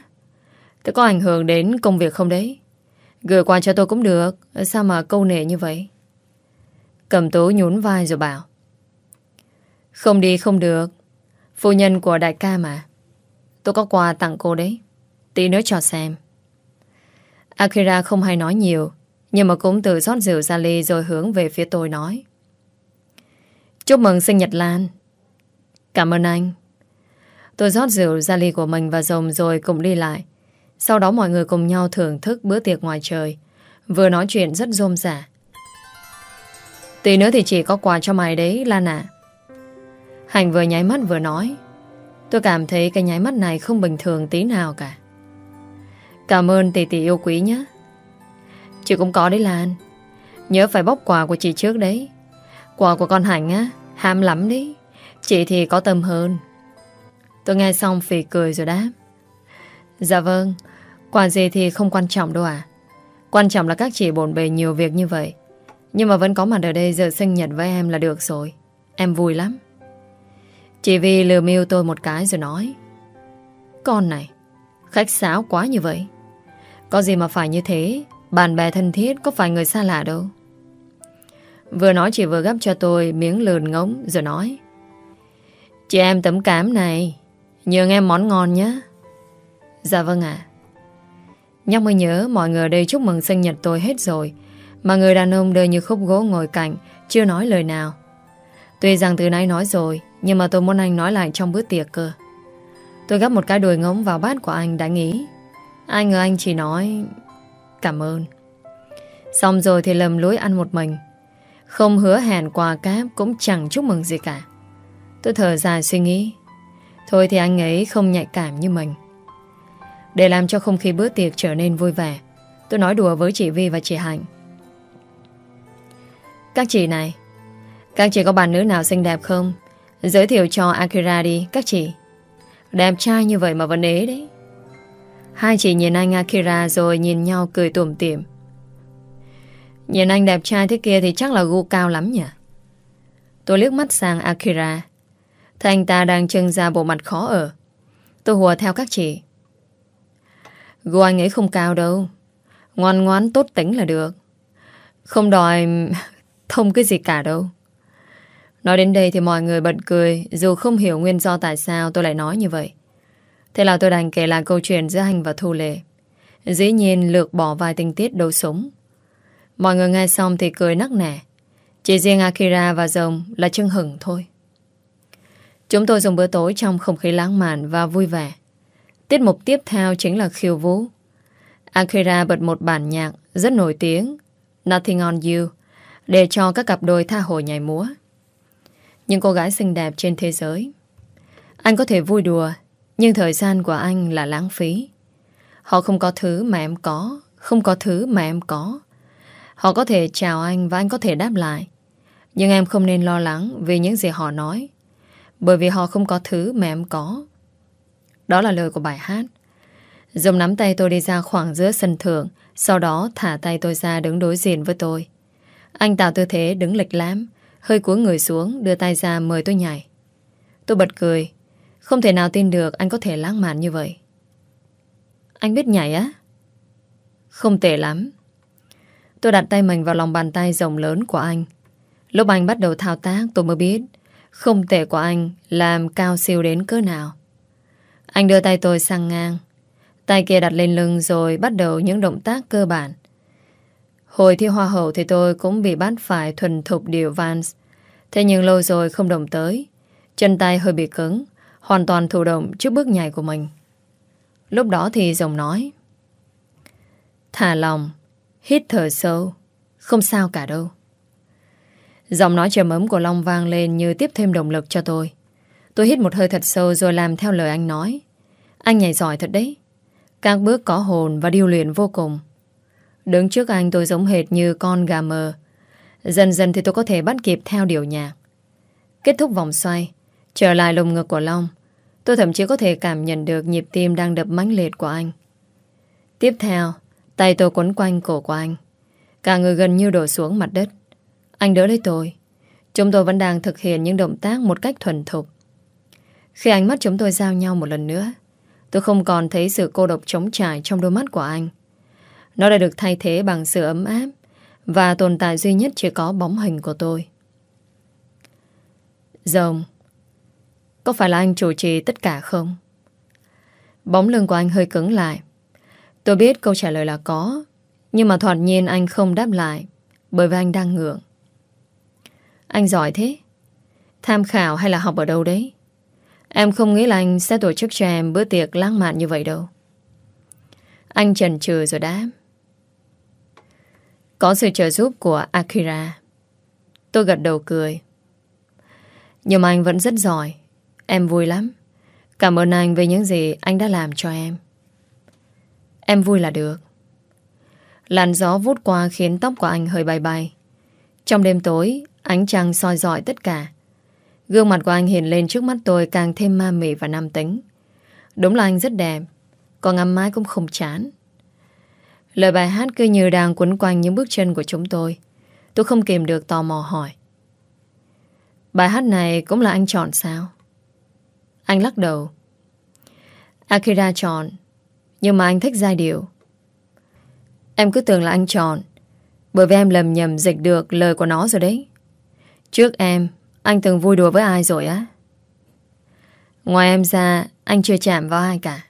Thế có ảnh hưởng đến công việc không đấy Gửi qua cho tôi cũng được Sao mà câu nệ như vậy Cầm tú nhún vai rồi bảo không đi không được. Phu nhân của đại ca mà. Tôi có quà tặng cô đấy. Tí nữa cho xem. Akira không hay nói nhiều, Nhưng mà cũng tự rót rượu ra ly Rồi hướng về phía tôi nói. Chúc mừng sinh nhật Lan. Cảm ơn anh. Tôi rót rượu ra ly của mình và rồng rồi cùng đi lại. Sau đó mọi người cùng nhau thưởng thức bữa tiệc ngoài trời. Vừa nói chuyện rất rôm rả. Tí nữa thì chỉ có quà cho mày đấy, Lan à Hành vừa nháy mắt vừa nói. Tôi cảm thấy cái nháy mắt này không bình thường tí nào cả. Cảm ơn tỷ tỷ yêu quý nhé. Chị cũng có đấy Lan. Nhớ phải bóc quà của chị trước đấy. Quà của con Hành á, Ham lắm đấy. Chị thì có tâm hơn. Tôi nghe xong phì cười rồi đáp. Dạ vâng Quà gì thì không quan trọng đâu à Quan trọng là các chị bổn bề nhiều việc như vậy. Nhưng mà vẫn có mặt ở đây Giờ sinh nhật với em là được rồi. Em vui lắm. Chị Vi lừa miêu tôi một cái rồi nói, Con này, Khách sáo quá như vậy. Có gì mà phải như thế? Bạn bè thân thiết có phải người xa lạ đâu. Vừa nói chị vừa gấp cho tôi Miếng lườn ngống rồi nói, Chị em tấm cám này, Nhường em món ngon nhé Dạ vâng ạ. Nhóc mới nhớ mọi người ở đây chúc mừng sinh nhật tôi hết rồi, Mà người đàn ông đời như khúc gỗ ngồi cạnh, Chưa nói lời nào. Tuy rằng từ nay nói rồi nhưng mà tôi muốn anh nói lại trong bữa tiệc cơ. Tôi gắp một cái đùi ngỗng vào bát của anh đã nghĩ. Ai ngờ anh chỉ nói, Cảm ơn. Xong rồi thì lầm lối ăn một mình. Không hứa hẹn quà cáp Cũng chẳng chúc mừng gì cả. Tôi thở dài suy nghĩ. Thôi thì anh ấy không nhạy cảm như mình. Để làm cho không khí bữa tiệc trở nên vui vẻ, Tôi nói đùa với chị Vi và chị Hạnh. Các chị này, Các chị có bạn nữ nào xinh đẹp không? Giới thiệu cho Akira đi, Các chị. Đẹp trai như vậy mà vẫn ế đấy. Hai chị nhìn anh Akira rồi nhìn nhau cười tủm tỉm. Nhìn anh đẹp trai thế kia thì chắc là gu cao lắm nhỉ? Tôi liếc mắt sang Akira. Thấy anh ta đang trưng ra bộ mặt khó ở. Tôi hùa theo các chị. Gu anh ấy không cao đâu. Ngoan ngoãn tốt tính là được. Không đòi thông cái gì cả đâu. Nói đến đây thì mọi người bật cười Dù không hiểu nguyên do tại sao tôi lại nói như vậy Thế là tôi đành kể lại câu chuyện giữa anh và Thu Lệ Dĩ nhiên lược bỏ vài tình tiết đấu súng Mọi người nghe xong thì cười nắc nẻ Chỉ riêng Akira và Rồng là chưng hửng thôi Chúng tôi dùng bữa tối trong không khí lãng mạn và vui vẻ. Tiết mục tiếp theo chính là khiêu vũ. Akira bật một bản nhạc rất nổi tiếng, Nothing on You, để cho các cặp đôi tha hồ nhảy múa. Những cô gái xinh đẹp trên thế giới. Anh có thể vui đùa, nhưng thời gian của anh là lãng phí. Họ không có thứ mà em có, không có thứ mà em có. Họ có thể chào anh và anh có thể đáp lại. Nhưng em không nên lo lắng vì những gì họ nói. Bởi vì họ không có thứ mà em có Đó là lời của bài hát Dùng nắm tay tôi đi ra khoảng giữa sân thượng Sau đó thả tay tôi ra đứng đối diện với tôi Anh tạo tư thế đứng lịch lãm Hơi cuốn người xuống, Đưa tay ra mời tôi nhảy Tôi bật cười Không thể nào tin được anh có thể lãng mạn như vậy Anh biết nhảy á Không tệ lắm Tôi đặt tay mình vào lòng bàn tay rộng lớn của anh Lúc anh bắt đầu thao tác, tôi mới biết không tệ của anh làm cao siêu đến cỡ nào. Anh đưa tay tôi sang ngang. Tay kia đặt lên lưng rồi bắt đầu những động tác cơ bản. Hồi thi hoa hậu thì tôi cũng bị bắt phải thuần thục điệu Vans. Thế nhưng lâu rồi không động tới. Chân tay hơi bị cứng, hoàn toàn thụ động trước bước nhảy của mình. Lúc đó thì rồng nói Thả lòng, hít thở sâu, không sao cả đâu. Giọng nói trầm ấm của Long vang lên như tiếp thêm động lực cho tôi. Tôi hít một hơi thật sâu rồi làm theo lời anh nói. Anh nhảy giỏi thật đấy. Các bước có hồn và điêu luyện vô cùng. Đứng trước anh tôi giống hệt như con gà mờ. Dần dần thì tôi có thể bắt kịp theo điều nhạc. Kết thúc vòng xoay, trở lại lồng ngực của Long. Tôi thậm chí có thể cảm nhận được nhịp tim đang đập mãnh liệt của anh. Tiếp theo, tay tôi quấn quanh cổ của anh. Cả người gần như đổ xuống mặt đất. Anh đỡ lấy tôi. Chúng tôi vẫn đang thực hiện những động tác một cách thuần thục. Khi ánh mắt chúng tôi giao nhau một lần nữa, tôi không còn thấy sự cô độc trống trải trong đôi mắt của anh. Nó đã được thay thế bằng sự ấm áp và tồn tại duy nhất chỉ có bóng hình của tôi. Rồng, có phải là anh chủ trì tất cả không? Bóng lưng của anh hơi cứng lại. Tôi biết câu trả lời là có, nhưng mà thoạt nhiên anh không đáp lại, bởi vì anh đang ngượng. Anh giỏi thế. Tham khảo hay là học ở đâu đấy? Em không nghĩ là anh sẽ tổ chức cho em bữa tiệc lãng mạn như vậy đâu. Anh chần chừ rồi đáp. Có sự trợ giúp của Akira. Tôi gật đầu cười. Nhưng mà anh vẫn rất giỏi. Em vui lắm. Cảm ơn anh về những gì anh đã làm cho em. Em vui là được. Làn gió vút qua khiến tóc của anh hơi bay bay. Trong đêm tối, ánh trăng soi dọi tất cả. Gương mặt của anh hiện lên trước mắt tôi càng thêm ma mị và nam tính. Đúng là anh rất đẹp, còn ngắm mái cũng không chán. Lời bài hát cứ như đang quấn quanh những bước chân của chúng tôi. Tôi không kìm được tò mò hỏi. Bài hát này cũng là anh chọn sao? Anh lắc đầu. Akira chọn, nhưng mà anh thích giai điệu. Em cứ tưởng là anh chọn, bởi vì em lầm nhầm dịch được lời của nó rồi đấy. Trước em, anh từng vui đùa với ai rồi á? Ngoài em ra, anh chưa chạm vào ai cả.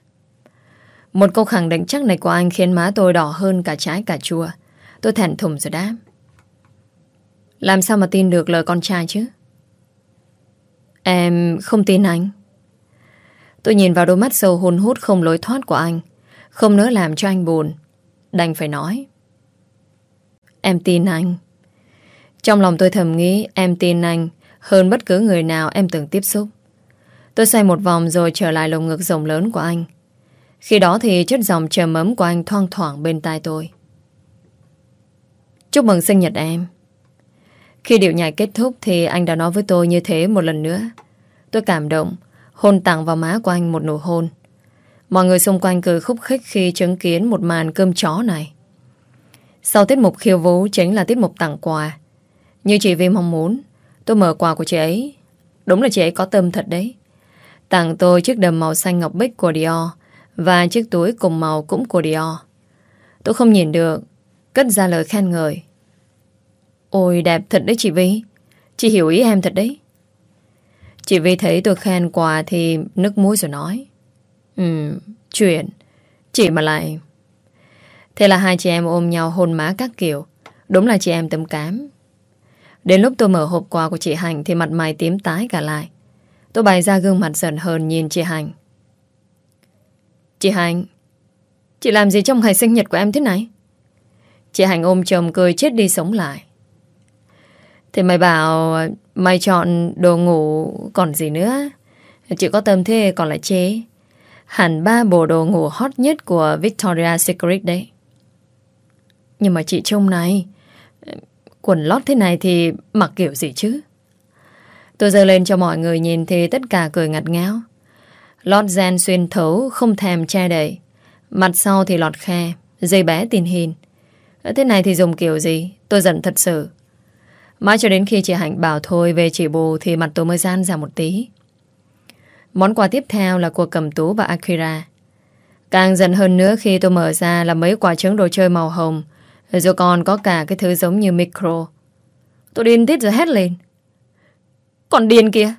Một câu khẳng định chắc này của anh khiến má tôi đỏ hơn cả trái cà chua. Tôi thẹn thùng rồi đáp. Làm sao mà tin được lời con trai chứ? Em không tin anh. Tôi nhìn vào đôi mắt sâu hôn hút không lối thoát của anh. Không nỡ làm cho anh buồn. Đành phải nói. Em tin anh. Trong lòng tôi thầm nghĩ em tin anh hơn bất cứ người nào em từng tiếp xúc. Tôi xoay một vòng rồi trở lại lồng ngực rộng lớn của anh. Khi đó thì chất giọng trầm ấm của anh thoang thoảng bên tai tôi. Chúc mừng sinh nhật em. Khi điệu nhảy kết thúc thì anh đã nói với tôi như thế một lần nữa. Tôi cảm động, hôn tặng vào má của anh một nụ hôn. Mọi người xung quanh cười khúc khích khi chứng kiến một màn cơm chó này. Sau tiết mục khiêu vũ chính là tiết mục tặng quà. Như chị Vi mong muốn, tôi mở quà của chị ấy. Đúng là chị ấy có tâm thật đấy. Tặng tôi chiếc đầm màu xanh ngọc bích của Dior và chiếc túi cùng màu cũng của Dior. Tôi không nhìn được, cất ra lời khen ngợi. Ôi đẹp thật đấy chị Vi, chị hiểu ý em thật đấy. Chị Vi thấy tôi khen quà thì nước mũi rồi nói. Ừ, chuyện, chị mà lại... Thế là hai chị em ôm nhau hôn má các kiểu. Đúng là chị em tấm cám. Đến lúc tôi mở hộp quà của chị Hành thì mặt mày tím tái cả lại. Tôi bày ra gương mặt giận hờn nhìn chị Hành. Chị hạnh, chị làm gì trong ngày sinh nhật của em thế này? Chị hạnh ôm chồng cười chết đi sống lại. Thì mày bảo, mày chọn đồ ngủ còn gì nữa. Chị có tâm thế còn lại chế. Hẳn ba bộ đồ ngủ hot nhất của Victoria Secret đấy. Nhưng mà chị trông này, Quần lót thế này thì mặc kiểu gì chứ Tôi dơ lên cho mọi người nhìn Thì tất cả cười ngặt ngáo Lót gen xuyên thấu, Không thèm che đậy. Mặt sau thì lọt khe, Dây bé tin hình Thế này thì dùng kiểu gì? Tôi giận thật sự. Mãi cho đến khi chị Hạnh bảo thôi về chị bù Thì mặt tôi mới gian ra một tí. Món quà tiếp theo là của cầm tú và Akira. Càng giận hơn nữa khi tôi mở ra là mấy quả trứng đồ chơi màu hồng rồi còn có cả cái thứ giống như micro. Tôi điên tít rồi hét lên. Còn điên kìa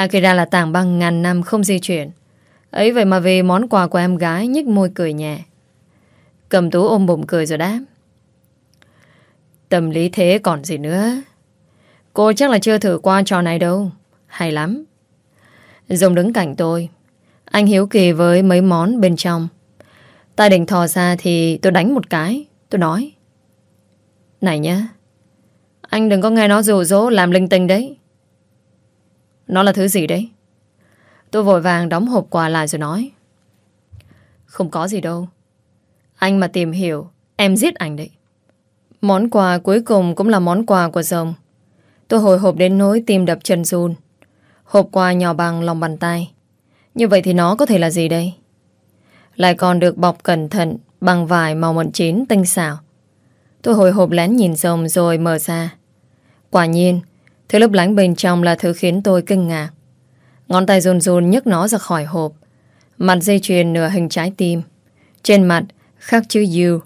Akira là tảng băng ngàn năm không di chuyển. Ấy vậy mà về món quà của em gái nhích môi cười nhẹ. Cầm tú ôm bụng cười rồi đáp. Tâm lý thế còn gì nữa? Cô chắc là chưa thử qua trò này đâu. Hay lắm. Dùng đứng cạnh tôi. Anh hiếu kỳ với mấy món bên trong. Tay định thò ra thì tôi đánh một cái. Tôi nói. Này nhá. Anh đừng có nghe nó rủ rỗ làm linh tinh đấy. Nó là thứ gì đấy? Tôi vội vàng đóng hộp quà lại rồi nói. Không có gì đâu. Anh mà tìm hiểu, Em giết anh đấy. Món quà cuối cùng cũng là món quà của rồng Tôi hồi hộp đến nỗi tim đập chân run. Hộp quà nhỏ bằng lòng bàn tay. Như vậy thì nó có thể là gì đây? Lại còn được bọc cẩn thận Bằng vải màu mận chín tinh xảo. Tôi hồi hộp lén nhìn rồng rồi mở ra. Quả nhiên Thứ lấp lánh bên trong là thứ khiến tôi kinh ngạc. Ngón tay run run nhấc nó ra khỏi hộp. Mặt dây chuyền nửa hình trái tim. Trên mặt, khắc chữ U.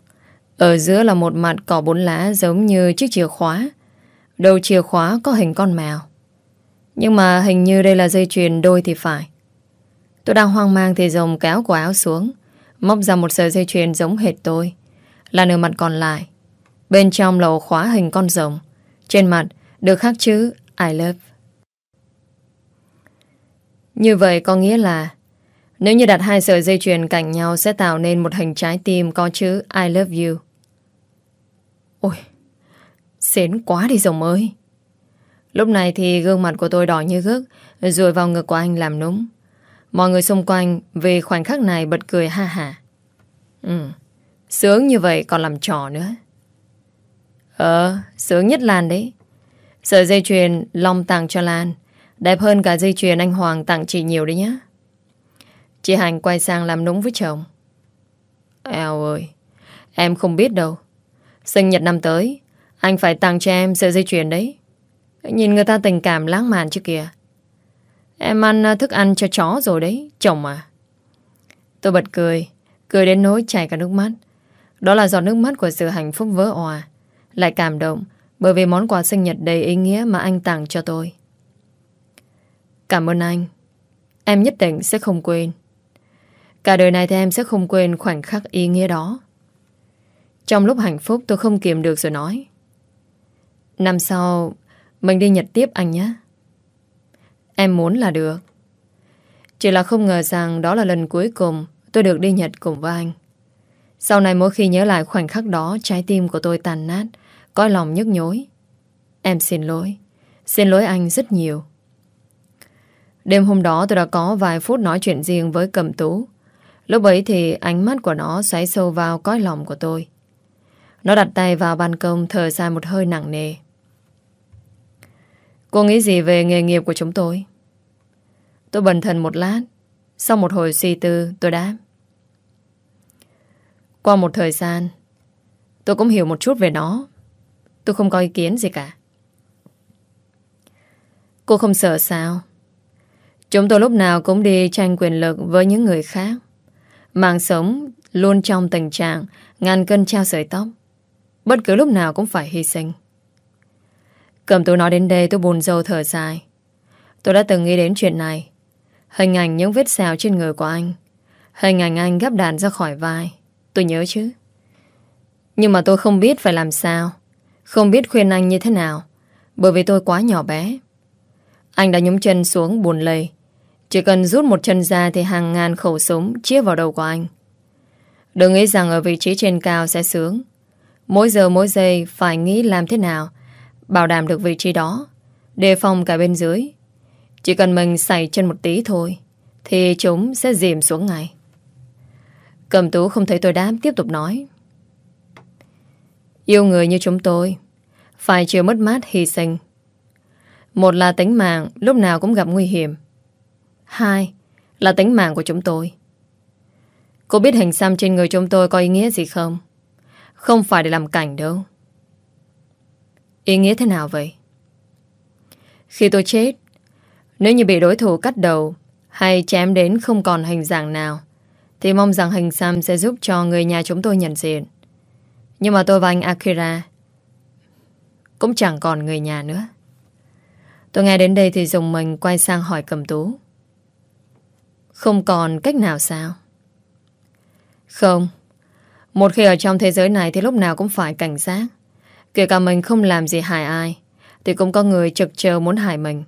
Ở giữa là một mặt cỏ bốn lá giống như chiếc chìa khóa. Đầu chìa khóa có hình con mèo. Nhưng mà hình như đây là dây chuyền đôi thì phải. Tôi đang hoang mang thì rồng kéo của áo xuống. Móc ra một sợi dây chuyền giống hệt tôi. Là nửa mặt còn lại. Bên trong là ổ khóa hình con rồng. Trên mặt được khắc chữ I love. Như vậy có nghĩa là nếu như đặt hai sợi dây chuyền cạnh nhau sẽ tạo nên một hình trái tim có chữ I love you. Ôi, xến quá đi rồng ơi. Lúc này thì gương mặt của tôi đỏ như gức rồi vào ngực của anh làm núng. Mọi người xung quanh vì khoảnh khắc này bật cười ha hả. Ừ, sướng như vậy còn làm trò nữa. Ờ, sướng nhất làn đấy. Sợi dây chuyền Long tặng cho Lan. Đẹp hơn cả dây chuyền anh Hoàng tặng chị nhiều đấy nhá. Chị Hành quay sang làm núng với chồng. Eo ơi, Em không biết đâu. Sinh nhật năm tới, Anh phải tặng cho em sợi dây chuyền đấy. Nhìn người ta tình cảm lãng mạn chứ kìa. Em ăn à, thức ăn cho chó rồi đấy, Chồng à. Tôi bật cười Cười đến nỗi chảy cả nước mắt. Đó là giọt nước mắt của sự hạnh phúc vỡ òa. Lại cảm động bởi vì món quà sinh nhật đầy ý nghĩa Mà anh tặng cho tôi. Cảm ơn anh. Em nhất định sẽ không quên. Cả đời này thì em sẽ không quên khoảnh khắc ý nghĩa đó. Trong lúc hạnh phúc, tôi không kiềm được rồi nói. Năm sau, Mình đi Nhật tiếp anh nhé. Em muốn là được. Chỉ là không ngờ rằng Đó là lần cuối cùng tôi được đi Nhật cùng với anh. Sau này mỗi khi nhớ lại khoảnh khắc đó, Trái tim của tôi tàn nát. Coi lòng nhức nhối Em xin lỗi Xin lỗi anh rất nhiều Đêm hôm đó tôi đã có vài phút nói chuyện riêng với cầm Tú. Lúc ấy thì ánh mắt của nó xoáy sâu vào cõi lòng của tôi. Nó đặt tay vào ban công thở dài một hơi nặng nề. Cô nghĩ gì về nghề nghiệp của chúng tôi? Tôi bần thần một lát. Sau một hồi suy tư, tôi đáp. Qua một thời gian, tôi cũng hiểu một chút về nó. Tôi không có ý kiến gì cả. Cô không sợ sao? Chúng tôi lúc nào cũng đi tranh quyền lực với những người khác. Mạng sống luôn trong tình trạng ngàn cân treo sợi tóc. Bất cứ lúc nào cũng phải hy sinh. Cầm tôi nói đến đây, tôi buồn rầu thở dài. Tôi đã từng nghĩ đến chuyện này. Hình ảnh những vết xào trên người của anh. Hình ảnh anh gắp đạn ra khỏi vai. Tôi nhớ chứ. Nhưng mà tôi không biết phải làm sao. Không biết khuyên anh như thế nào. Bởi vì tôi quá nhỏ bé. Anh đã nhúng chân xuống buồn lầy chỉ cần rút một chân ra thì hàng ngàn khẩu súng chia vào đầu của anh. Đừng nghĩ rằng ở vị trí trên cao sẽ sướng. Mỗi giờ mỗi giây phải nghĩ làm thế nào, bảo đảm được vị trí đó. Đề phòng cả bên dưới. Chỉ cần mình xảy chân một tí thôi, thì chúng sẽ dìm xuống ngay. Cầm tú không thấy tôi đáp, tiếp tục nói. Yêu người như chúng tôi phải chịu mất mát hy sinh. Một là tính mạng lúc nào cũng gặp nguy hiểm. Hai là tính mạng của chúng tôi. Cô biết hình xăm trên người chúng tôi có ý nghĩa gì không? Không phải để làm cảnh đâu. Ý nghĩa thế nào vậy? Khi tôi chết, nếu như bị đối thủ cắt đầu hay chém đến không còn hình dạng nào, thì mong rằng hình xăm sẽ giúp cho người nhà chúng tôi nhận diện. Nhưng mà tôi và anh Akira cũng chẳng còn người nhà nữa. Tôi nghe đến đây thì dùng mình quay sang hỏi cầm tú. Không còn cách nào sao? Không. Một khi ở trong thế giới này thì lúc nào cũng phải cảnh giác. Kể cả mình không làm gì hại ai, thì cũng có người trực chờ muốn hại mình.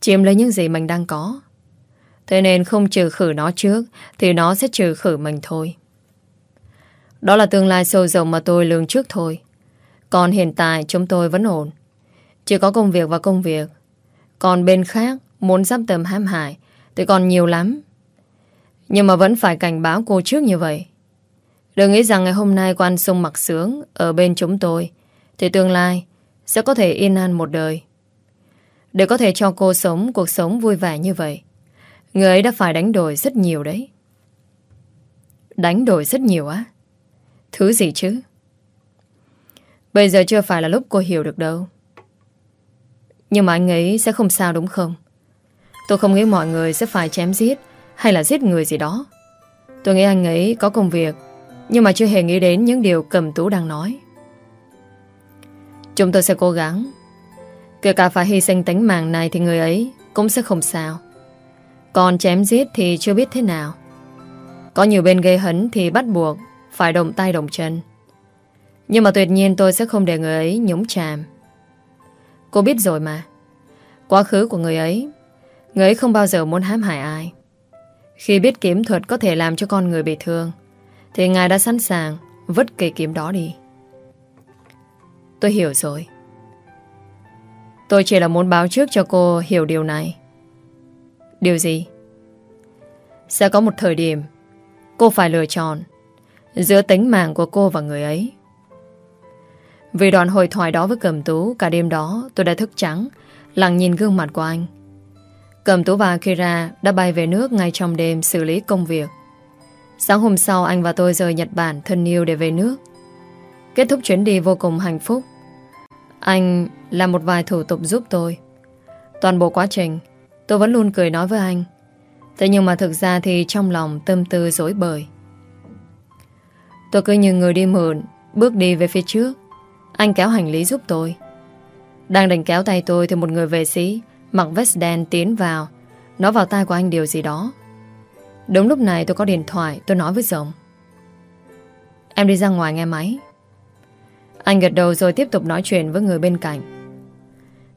Chiếm lấy những gì mình đang có. Thế nên không trừ khử nó trước, thì nó sẽ trừ khử mình thôi. Đó là tương lai sâu rộng mà tôi lường trước thôi. Còn hiện tại chúng tôi vẫn ổn. Chỉ có công việc và công việc. Còn bên khác, muốn giáp tầm hãm hại, thì còn nhiều lắm. Nhưng mà vẫn phải cảnh báo cô trước như vậy Đừng nghĩ rằng ngày hôm nay quan sung mặc sướng Ở bên chúng tôi, Thì tương lai sẽ có thể yên an một đời Để có thể cho cô sống cuộc sống vui vẻ như vậy, Người ấy đã phải đánh đổi rất nhiều đấy Đánh đổi rất nhiều á Thứ gì chứ Bây giờ chưa phải là lúc cô hiểu được đâu Nhưng mà anh ấy sẽ không sao đúng không? Tôi không nghĩ mọi người sẽ phải chém giết hay là giết người gì đó. Tôi nghĩ anh ấy có công việc, nhưng mà chưa hề nghĩ đến những điều cầm tú đang nói. Chúng tôi sẽ cố gắng. Kể cả phải hy sinh tính mạng này thì người ấy cũng sẽ không sao. Còn chém giết thì chưa biết thế nào. Có nhiều bên gây hấn thì bắt buộc phải động tay động chân. Nhưng mà tuyệt nhiên tôi sẽ không để người ấy nhúng chàm. Cô biết rồi mà. Quá khứ của người ấy, người ấy không bao giờ muốn hãm hại ai. Khi biết kiếm thuật có thể làm cho con người bị thương, thì ngài đã sẵn sàng vứt cây kiếm đó đi. Tôi hiểu rồi. Tôi chỉ là muốn báo trước cho cô hiểu điều này. Điều gì? Sẽ có một thời điểm cô phải lựa chọn giữa tính mạng của cô và người ấy. Vì đoạn hội thoại đó với Cẩm Tú, Cả đêm đó tôi đã thức trắng, Lặng nhìn gương mặt của anh. Cẩm Tú và Kira đã bay về nước Ngay trong đêm xử lý công việc. Sáng hôm sau, anh và tôi rời Nhật Bản Thân yêu để về nước. Kết thúc chuyến đi vô cùng hạnh phúc. Anh làm một vài thủ tục giúp tôi. Toàn bộ quá trình, Tôi vẫn luôn cười nói với anh. Thế nhưng mà thực ra thì trong lòng tâm tư dối bời. Tôi cứ như người đi mượn, Bước đi về phía trước. Anh kéo hành lý giúp tôi. Đang định kéo tay tôi Thì một người vệ sĩ Mặc vest đen tiến vào. Nói vào tai của anh điều gì đó. Đúng lúc này tôi có điện thoại, Tôi nói với Rồng Em đi ra ngoài nghe máy. Anh gật đầu rồi tiếp tục nói chuyện với người bên cạnh.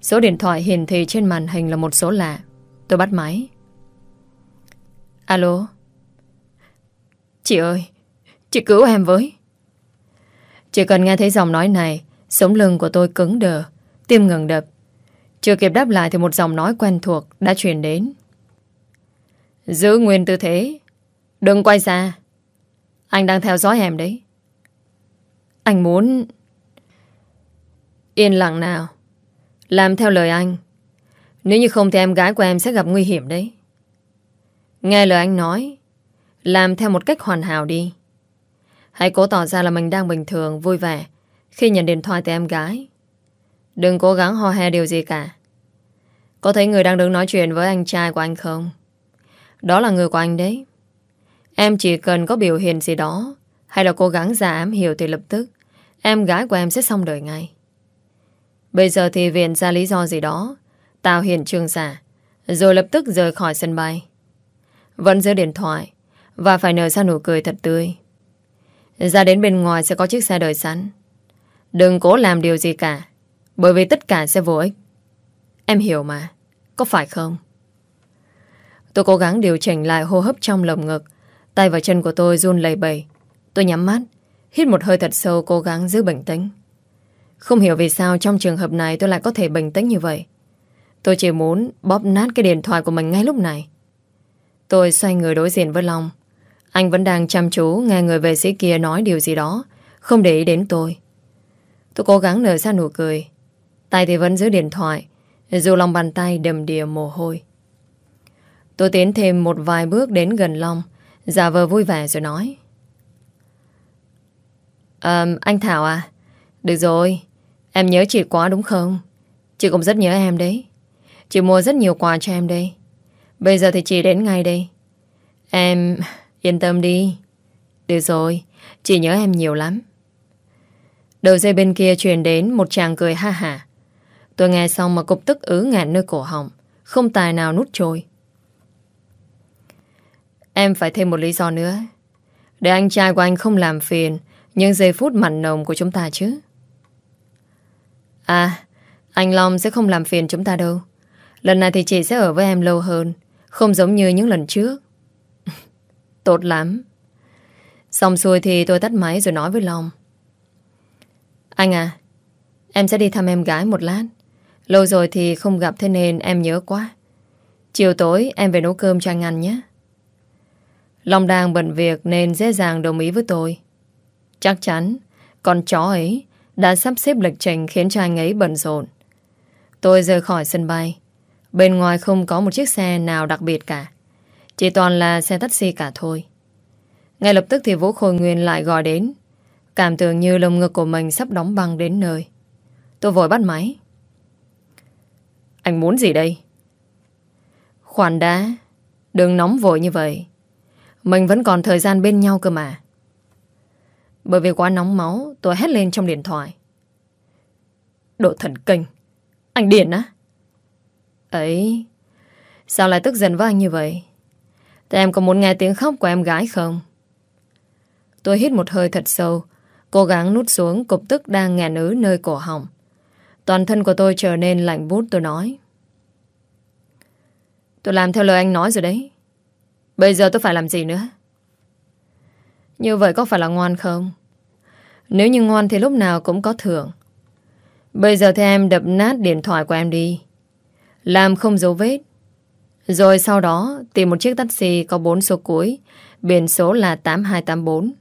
Số điện thoại hiển thị trên màn hình là một số lạ. Tôi bắt máy. Alo? Chị ơi, Chị cứu em với. Chỉ cần nghe thấy giọng nói này Sống lưng của tôi cứng đờ Tim ngừng đập. Chưa kịp đáp lại thì một giọng nói quen thuộc đã truyền đến. Giữ nguyên tư thế Đừng quay ra. Anh đang theo dõi em đấy. Anh muốn Yên lặng nào Làm theo lời anh. Nếu như không thì em gái của em sẽ gặp nguy hiểm đấy. Nghe lời anh nói Làm theo một cách hoàn hảo đi. Hãy cố tỏ ra là mình đang bình thường, vui vẻ. Khi nhận điện thoại từ em gái. Đừng cố gắng ho he điều gì cả. Có thấy người đang đứng nói chuyện với anh trai của anh không? Đó là người của anh đấy. Em chỉ cần có biểu hiện gì đó, Hay là cố gắng giả ám hiểu thì lập tức, Em gái của em sẽ xong đời ngay. Bây giờ thì viện ra lý do gì đó Tạo hiện trường giả, Rồi lập tức rời khỏi sân bay. Vẫn giữ điện thoại, Và phải nở ra nụ cười thật tươi. Ra đến bên ngoài sẽ có chiếc xe đợi sẵn. Đừng cố làm điều gì cả, Bởi vì tất cả sẽ vô ích. Em hiểu mà, Có phải không? Tôi cố gắng điều chỉnh lại hô hấp trong lồng ngực. Tay và chân của tôi run lầy bầy Tôi nhắm mắt, Hít một hơi thật sâu cố gắng giữ bình tĩnh. Không hiểu vì sao trong trường hợp này tôi lại có thể bình tĩnh như vậy. Tôi chỉ muốn bóp nát cái điện thoại của mình ngay lúc này. Tôi xoay người đối diện với Long. Anh vẫn đang chăm chú nghe người vệ sĩ kia nói điều gì đó, Không để ý đến tôi. Tôi cố gắng nở ra nụ cười. Tay thì vẫn giữ điện thoại Dù lòng bàn tay đầm đìa mồ hôi. Tôi tiến thêm một vài bước đến gần Long Giả vờ vui vẻ rồi nói. À, Anh Thảo à Được rồi Em nhớ chị quá đúng không? Chị cũng rất nhớ em đấy. Chị mua rất nhiều quà cho em đây. Bây giờ thì chị đến ngay đây. Em yên tâm đi. Được rồi Chị nhớ em nhiều lắm. Đầu dây bên kia truyền đến Một chàng cười ha hả Tôi nghe xong mà cục tức ứ ngạn nơi cổ họng, Không tài nào nút trôi. Em phải thêm một lý do nữa. Để anh trai của anh không làm phiền Những giây phút mặn nồng của chúng ta chứ. À Anh Long sẽ không làm phiền chúng ta đâu. Lần này thì chị sẽ ở với em lâu hơn, Không giống như những lần trước. Tốt lắm. Xong xuôi thì tôi tắt máy rồi nói với Long. Anh à Em sẽ đi thăm em gái một lát Lâu rồi thì không gặp thế nên em nhớ quá Chiều tối em về nấu cơm cho anh ăn nhé Long đang bận việc nên dễ dàng đồng ý với tôi. Chắc chắn, con chó ấy đã sắp xếp lịch trình khiến cho anh ấy bận rộn. Tôi rời khỏi sân bay. Bên ngoài không có một chiếc xe nào đặc biệt cả. Chỉ toàn là xe taxi cả thôi. Ngay lập tức thì Vũ Khôi Nguyên lại gọi đến. Cảm tưởng như lồng ngực của mình sắp đóng băng đến nơi. Tôi vội bắt máy. Anh muốn gì đây? Khoan đã. Đừng nóng vội như vậy. Mình vẫn còn thời gian bên nhau cơ mà. Bởi vì quá nóng máu, tôi hét lên trong điện thoại. Độ thần kinh. Anh điền á? Ấy, sao lại tức giận với anh như vậy? Thế em có muốn nghe tiếng khóc của em gái không? Tôi hít một hơi thật sâu, cố gắng nút xuống cục tức đang nghẹn ứ nơi cổ họng. Toàn thân của tôi trở nên lạnh bút tôi nói. Tôi làm theo lời anh nói rồi đấy. Bây giờ tôi phải làm gì nữa? Như vậy có phải là ngoan không? Nếu như ngoan thì lúc nào cũng có thưởng. Bây giờ thì em đập nát điện thoại của em đi. Làm không dấu vết. Rồi sau đó tìm một chiếc taxi có 4 số cuối, biển số là 8284.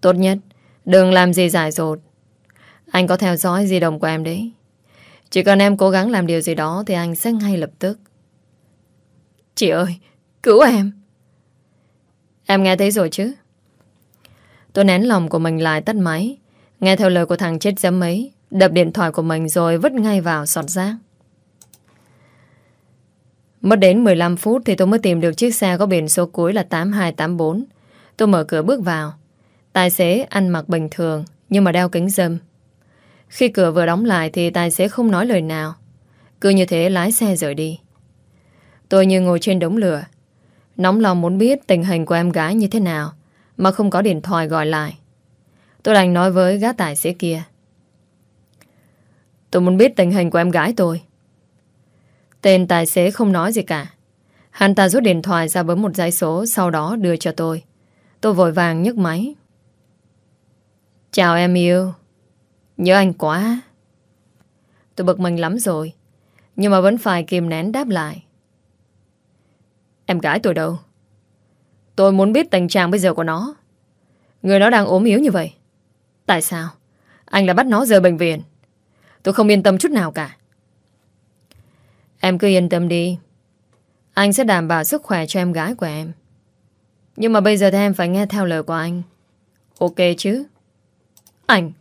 Tốt nhất, đừng làm gì giải dột. Anh có theo dõi di động của em đấy. Chỉ cần em cố gắng làm điều gì đó thì anh sẽ ngay lập tức. Chị ơi, cứu em. Em nghe thấy rồi chứ? Tôi nén lòng của mình lại tắt máy, nghe theo lời của thằng chết dấm ấy, đập điện thoại của mình rồi vứt ngay vào sọt rác. Mất đến 15 phút thì tôi mới tìm được chiếc xe có biển số cuối là 8284. Tôi mở cửa bước vào. Tài xế ăn mặc bình thường, nhưng mà đeo kính dâm. Khi cửa vừa đóng lại thì tài xế không nói lời nào. Cứ như thế lái xe rời đi. Tôi như ngồi trên đống lửa. Nóng lòng muốn biết tình hình của em gái như thế nào, mà không có điện thoại gọi lại. Tôi đành nói với gã tài xế kia. Tôi muốn biết tình hình của em gái tôi. Tên tài xế không nói gì cả. Hắn ta rút điện thoại ra bấm một dãy số sau đó đưa cho tôi. Tôi vội vàng nhấc máy. Chào em yêu. Nhớ anh quá. Tôi bực mình lắm rồi. Nhưng mà vẫn phải kìm nén đáp lại. Em gái tôi đâu? Tôi muốn biết tình trạng bây giờ của nó. Người nó đang ốm yếu như vậy. Tại sao? Anh lại bắt nó rời bệnh viện. Tôi không yên tâm chút nào cả. Em cứ yên tâm đi. Anh sẽ đảm bảo sức khỏe cho em gái của em. Nhưng mà bây giờ thì em phải nghe theo lời của anh. Ok chứ? Anh...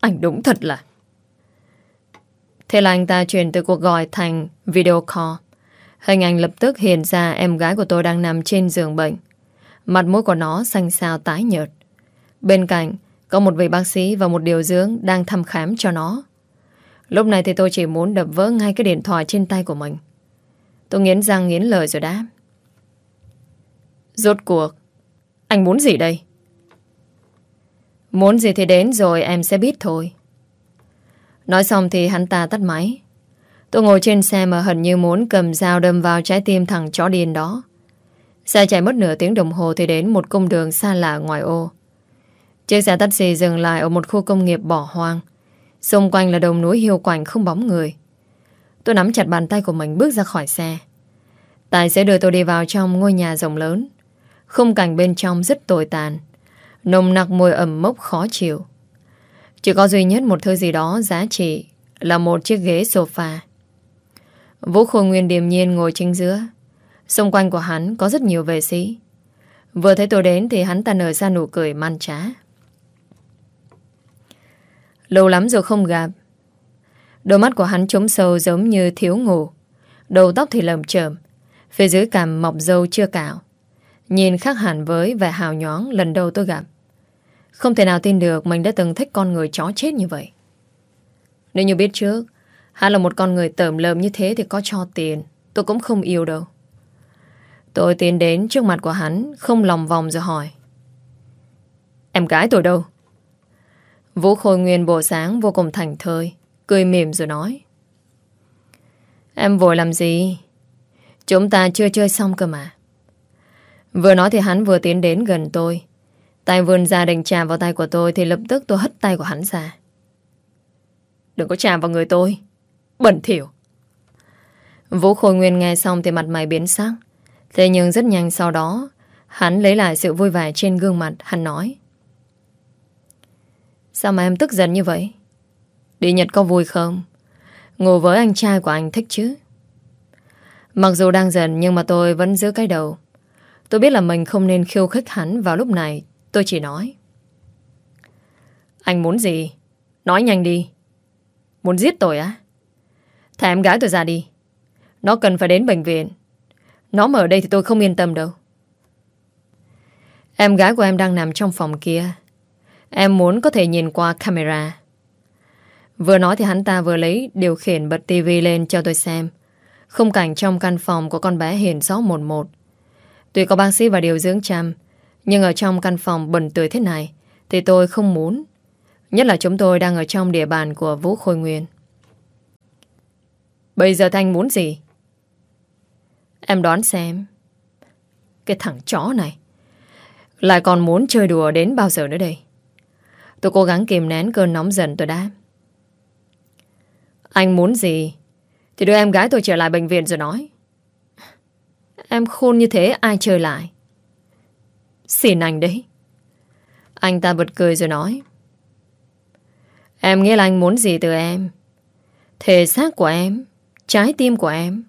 Anh đúng thật là... Thế là anh ta chuyển từ cuộc gọi thành video call. Hình ảnh lập tức hiện ra em gái của tôi đang nằm trên giường bệnh. Mặt mũi của nó xanh xao tái nhợt. Bên cạnh có một vị bác sĩ và một điều dưỡng đang thăm khám cho nó. Lúc này thì tôi chỉ muốn đập vỡ ngay cái điện thoại trên tay của mình. Tôi nghiến răng nghiến lời rồi đáp. Rốt cuộc, anh muốn gì đây? Muốn gì thì đến rồi em sẽ biết thôi. Nói xong thì hắn ta tắt máy. Tôi ngồi trên xe mà hình như muốn cầm dao đâm vào trái tim thằng chó điên đó. Xe chạy mất nửa tiếng đồng hồ thì đến một cung đường xa lạ ngoài ô. Chiếc xe taxi dừng lại ở một khu công nghiệp bỏ hoang. Xung quanh là đồng núi hiu quạnh không bóng người. Tôi nắm chặt bàn tay của mình bước ra khỏi xe. Tài xế đưa tôi đi vào trong ngôi nhà rộng lớn. Khung cảnh bên trong rất tồi tàn. Nồng nặc mùi ẩm mốc khó chịu. Chỉ có duy nhất một thứ gì đó giá trị là một chiếc ghế sofa. Vũ Khôi Nguyên điềm nhiên ngồi chính giữa. Xung quanh của hắn có rất nhiều vệ sĩ. Vừa thấy tôi đến thì hắn ta nở ra nụ cười man trá. Lâu lắm rồi không gặp. Đôi mắt của hắn trống sâu giống như thiếu ngủ. Đầu tóc thì lầm trởm. Phía dưới cằm mọc dâu chưa cạo. Nhìn khác hẳn với vẻ hào nhoáng lần đầu tôi gặp. Không thể nào tin được mình đã từng thích con người chó chết như vậy. Nếu như biết trước, hắn là một con người tởm lợm như thế thì có cho tiền, tôi cũng không yêu đâu. Tôi tiến đến trước mặt của hắn, không lòng vòng rồi hỏi. Em gái tôi đâu? Vũ Khôi Nguyên bộ sáng vô cùng thành thơi, cười mỉm rồi nói. Em vội làm gì? Chúng ta chưa chơi xong cơ mà. Vừa nói thì hắn vừa tiến đến gần tôi. Tay vươn ra định chạm vào tay của tôi thì lập tức tôi hất tay của hắn ra. Đừng có chạm vào người tôi. Bẩn thỉu. Vũ Khôi Nguyên nghe xong thì mặt mày biến sắc. Thế nhưng rất nhanh sau đó, hắn lấy lại sự vui vẻ trên gương mặt, hắn nói. Sao mà em tức giận như vậy? Đi Nhật có vui không? Ngủ với anh trai của anh thích chứ? Mặc dù đang giận nhưng mà tôi vẫn giữ cái đầu. Tôi biết là mình không nên khiêu khích hắn vào lúc này. Tôi chỉ nói. Anh muốn gì? Nói nhanh đi. Muốn giết tôi á? Thả em gái tôi ra đi. Nó cần phải đến bệnh viện. Nó mà ở đây thì tôi không yên tâm đâu. Em gái của em đang nằm trong phòng kia. Em muốn có thể nhìn qua camera. Vừa nói thì hắn ta vừa lấy điều khiển bật tivi lên cho tôi xem. Khung cảnh trong căn phòng của con bé hiền rõ một một. Tuy có bác sĩ và điều dưỡng chăm, nhưng ở trong căn phòng bẩn tươi thế này, thì tôi không muốn. Nhất là chúng tôi đang ở trong địa bàn của Vũ Khôi Nguyên. Bây giờ Thanh muốn gì? Em đoán xem. Cái thằng chó này, lại còn muốn chơi đùa đến bao giờ nữa đây? Tôi cố gắng kìm nén cơn nóng giận tôi đã. Anh muốn gì? Thì đưa em gái tôi trở lại bệnh viện rồi nói. Em khôn như thế, ai chơi lại? Xin anh đấy. Anh ta bật cười rồi nói. Em nghĩ là anh muốn gì từ em? Thể xác của em, trái tim của em,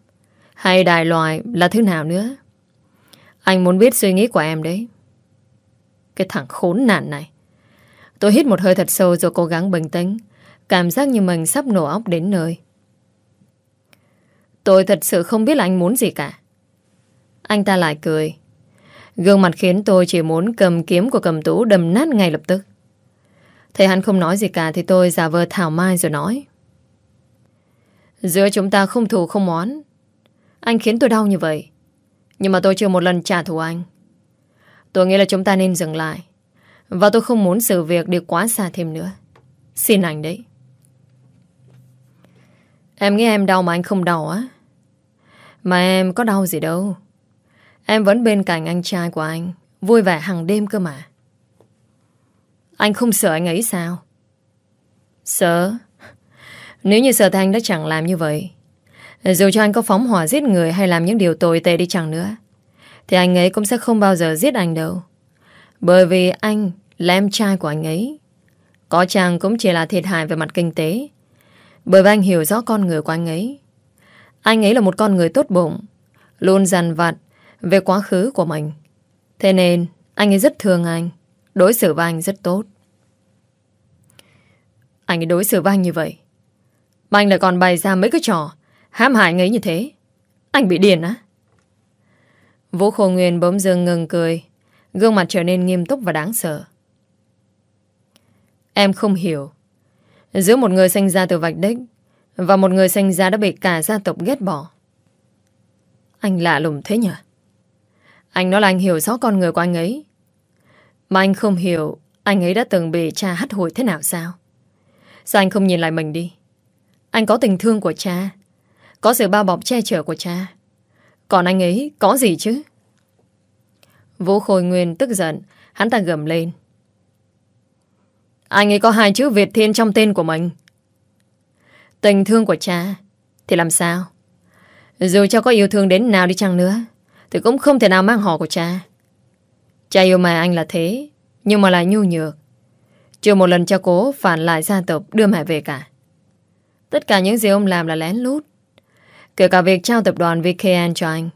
hay đại loại là thứ nào nữa? Anh muốn biết suy nghĩ của em đấy. Cái thằng khốn nạn này. Tôi hít một hơi thật sâu rồi cố gắng bình tĩnh. Cảm giác như mình sắp nổ óc đến nơi. Tôi thật sự không biết là anh muốn gì cả. Anh ta lại cười. Gương mặt khiến tôi chỉ muốn cầm kiếm của cầm tú đầm nát ngay lập tức. Thấy hắn không nói gì cả thì tôi giả vờ thảo mai rồi nói. Giữa chúng ta không thù không oán. Anh khiến tôi đau như vậy. Nhưng mà tôi chưa một lần trả thù anh. Tôi nghĩ là chúng ta nên dừng lại. Và tôi không muốn sự việc đi quá xa thêm nữa. Xin anh đấy. Em nghĩ em đau mà anh không đau á. Mà em có đau gì đâu. Em vẫn bên cạnh anh trai của anh. Vui vẻ hàng đêm cơ mà. Anh không sợ anh ấy sao? Sợ? Nếu như sợ thì anh đã chẳng làm như vậy. Dù cho anh có phóng hỏa giết người hay làm những điều tồi tệ đi chẳng nữa. Thì anh ấy cũng sẽ không bao giờ giết anh đâu. Bởi vì anh là em trai của anh ấy. Có chàng cũng chỉ là thiệt hại về mặt kinh tế. Bởi vì anh hiểu rõ con người của anh ấy. Anh ấy là một con người tốt bụng, luôn dằn vặt về quá khứ của mình. Thế nên anh ấy rất thương anh, đối xử với anh rất tốt. Anh ấy đối xử với anh như vậy. Mà anh lại còn bày ra mấy cái trò hãm hại anh ấy như thế. Anh bị điên á. Vũ Khổ Nguyên bỗng dưng ngừng cười, gương mặt trở nên nghiêm túc và đáng sợ. Em không hiểu. Giữa một người sinh ra từ vạch đích và một người sinh ra đã bị cả gia tộc ghét bỏ. Anh lạ lùng thế nhỉ? Anh nói là anh hiểu rõ con người của anh ấy. Mà anh không hiểu anh ấy đã từng bị cha hắt hủi thế nào sao? Sao anh không nhìn lại mình đi? Anh có tình thương của cha. Có sự bao bọc che chở của cha. Còn anh ấy có gì chứ? Vũ Khôi Nguyên tức giận, hắn ta gầm lên. Anh ấy có hai chữ Việt Thiên trong tên của mình. Tình thương của cha Thì làm sao Dù cho có yêu thương đến nào đi chăng nữa thì cũng không thể nào mang họ của cha. Cha yêu mẹ anh là thế Nhưng mà lại nhu nhược. Chưa một lần cha cố phản lại gia tộc Đưa mẹ về cả. Tất cả những gì ông làm là lén lút. Kể cả việc trao tập đoàn VKN cho anh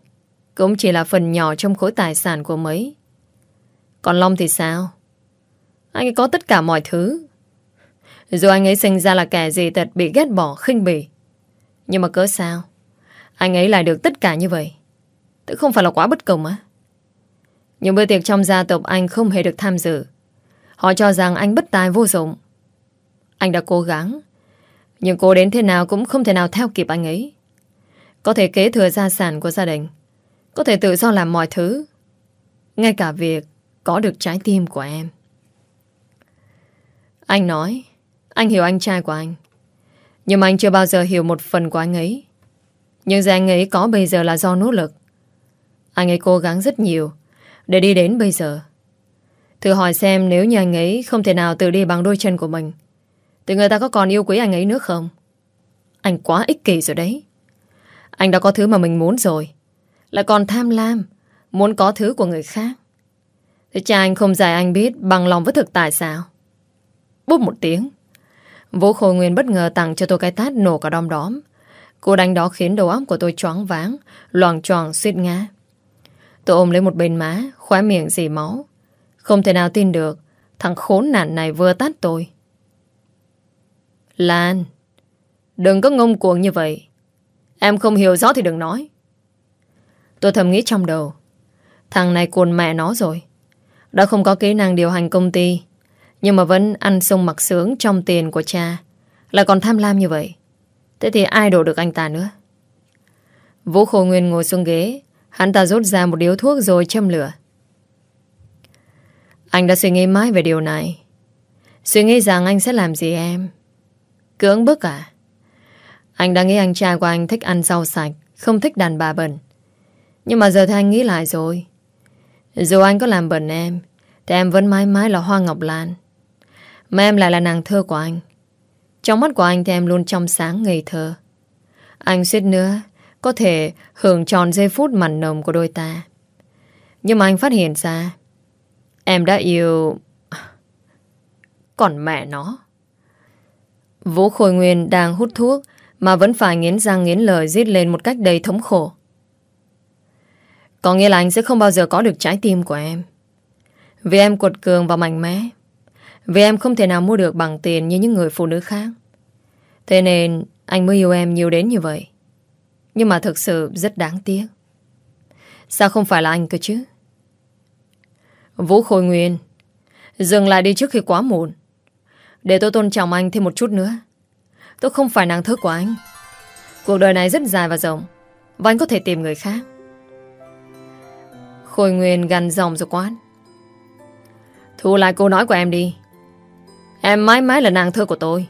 Cũng chỉ là phần nhỏ Trong khối tài sản của mấy. Còn Long thì sao? Anh ấy có tất cả mọi thứ. Dù anh ấy sinh ra là kẻ gì tật bị ghét bỏ, khinh bỉ. Nhưng mà cớ sao? Anh ấy lại được tất cả như vậy. Không phải là quá bất công á. Những bữa tiệc trong gia tộc anh không hề được tham dự. Họ cho rằng anh bất tài vô dụng. Anh đã cố gắng. Nhưng cô đến thế nào cũng không thể nào theo kịp anh ấy. Có thể kế thừa gia sản của gia đình. Có thể tự do làm mọi thứ. Ngay cả việc có được trái tim của em. Anh nói, anh hiểu anh trai của anh, Nhưng mà anh chưa bao giờ hiểu một phần của anh ấy Nhưng gì anh ấy có bây giờ là do nỗ lực anh ấy cố gắng rất nhiều. Để đi đến bây giờ. Thử hỏi xem nếu như anh ấy Không thể nào tự đi bằng đôi chân của mình Thì người ta có còn yêu quý anh ấy nữa không? Anh quá ích kỷ rồi đấy. Anh đã có thứ mà mình muốn rồi. Lại còn tham lam Muốn có thứ của người khác. Thế cha anh không dạy anh biết Bằng lòng với thực tại sao? Búp một tiếng. Vũ Khôi Nguyên bất ngờ tặng cho tôi cái tát nổ cả đom đóm. Cô đánh đó khiến đầu óc của tôi choáng váng, loàng choàng suýt ngã. Tôi ôm lấy một bên má, khóe miệng dì máu. Không thể nào tin được, thằng khốn nạn này vừa tát tôi. Lan, đừng có ngông cuồng như vậy. Em không hiểu rõ thì đừng nói. Tôi thầm nghĩ trong đầu. Thằng này cuồn mẹ nó rồi. Đã không có kỹ năng điều hành công ty. Nhưng mà vẫn ăn sung mặc sướng trong tiền của cha. Lại còn tham lam như vậy. Thế thì ai đổ được anh ta nữa? Vũ Khổ Nguyên ngồi xuống ghế. Hắn ta rút ra một điếu thuốc rồi châm lửa. Anh đã suy nghĩ mãi về điều này. Suy nghĩ rằng anh sẽ làm gì em? Cưỡng bức à? Anh đã nghĩ anh trai của anh thích ăn rau sạch, không thích đàn bà bẩn. Nhưng mà giờ thì anh nghĩ lại rồi. Dù anh có làm bẩn em, thì em vẫn mãi mãi là Hoa Ngọc Lan. Mà em lại là nàng thơ của anh. Trong mắt của anh thì em luôn trong sáng ngây thơ. Anh suýt nữa có thể hưởng tròn giây phút mặn nồng của đôi ta. Nhưng mà anh phát hiện ra, em đã yêu... Còn mẹ nó. Vũ Khôi Nguyên đang hút thuốc mà vẫn phải nghiến răng nghiến lời giết lên một cách đầy thống khổ. Có nghĩa là anh sẽ không bao giờ có được trái tim của em. Vì em cuột cường và mạnh mẽ. Vì em không thể nào mua được bằng tiền như những người phụ nữ khác. Thế nên anh mới yêu em nhiều đến như vậy. Nhưng mà thực sự rất đáng tiếc. Sao không phải là anh cơ chứ? Vũ Khôi Nguyên, Dừng lại đi trước khi quá muộn. Để tôi tôn trọng anh thêm một chút nữa. Tôi không phải nàng thức của anh. Cuộc đời này rất dài và rộng, Và anh có thể tìm người khác. Khôi Nguyên gần dòng rồi quát. Thu lại câu nói của em đi. Em mãi mãi là nàng thơ của tôi.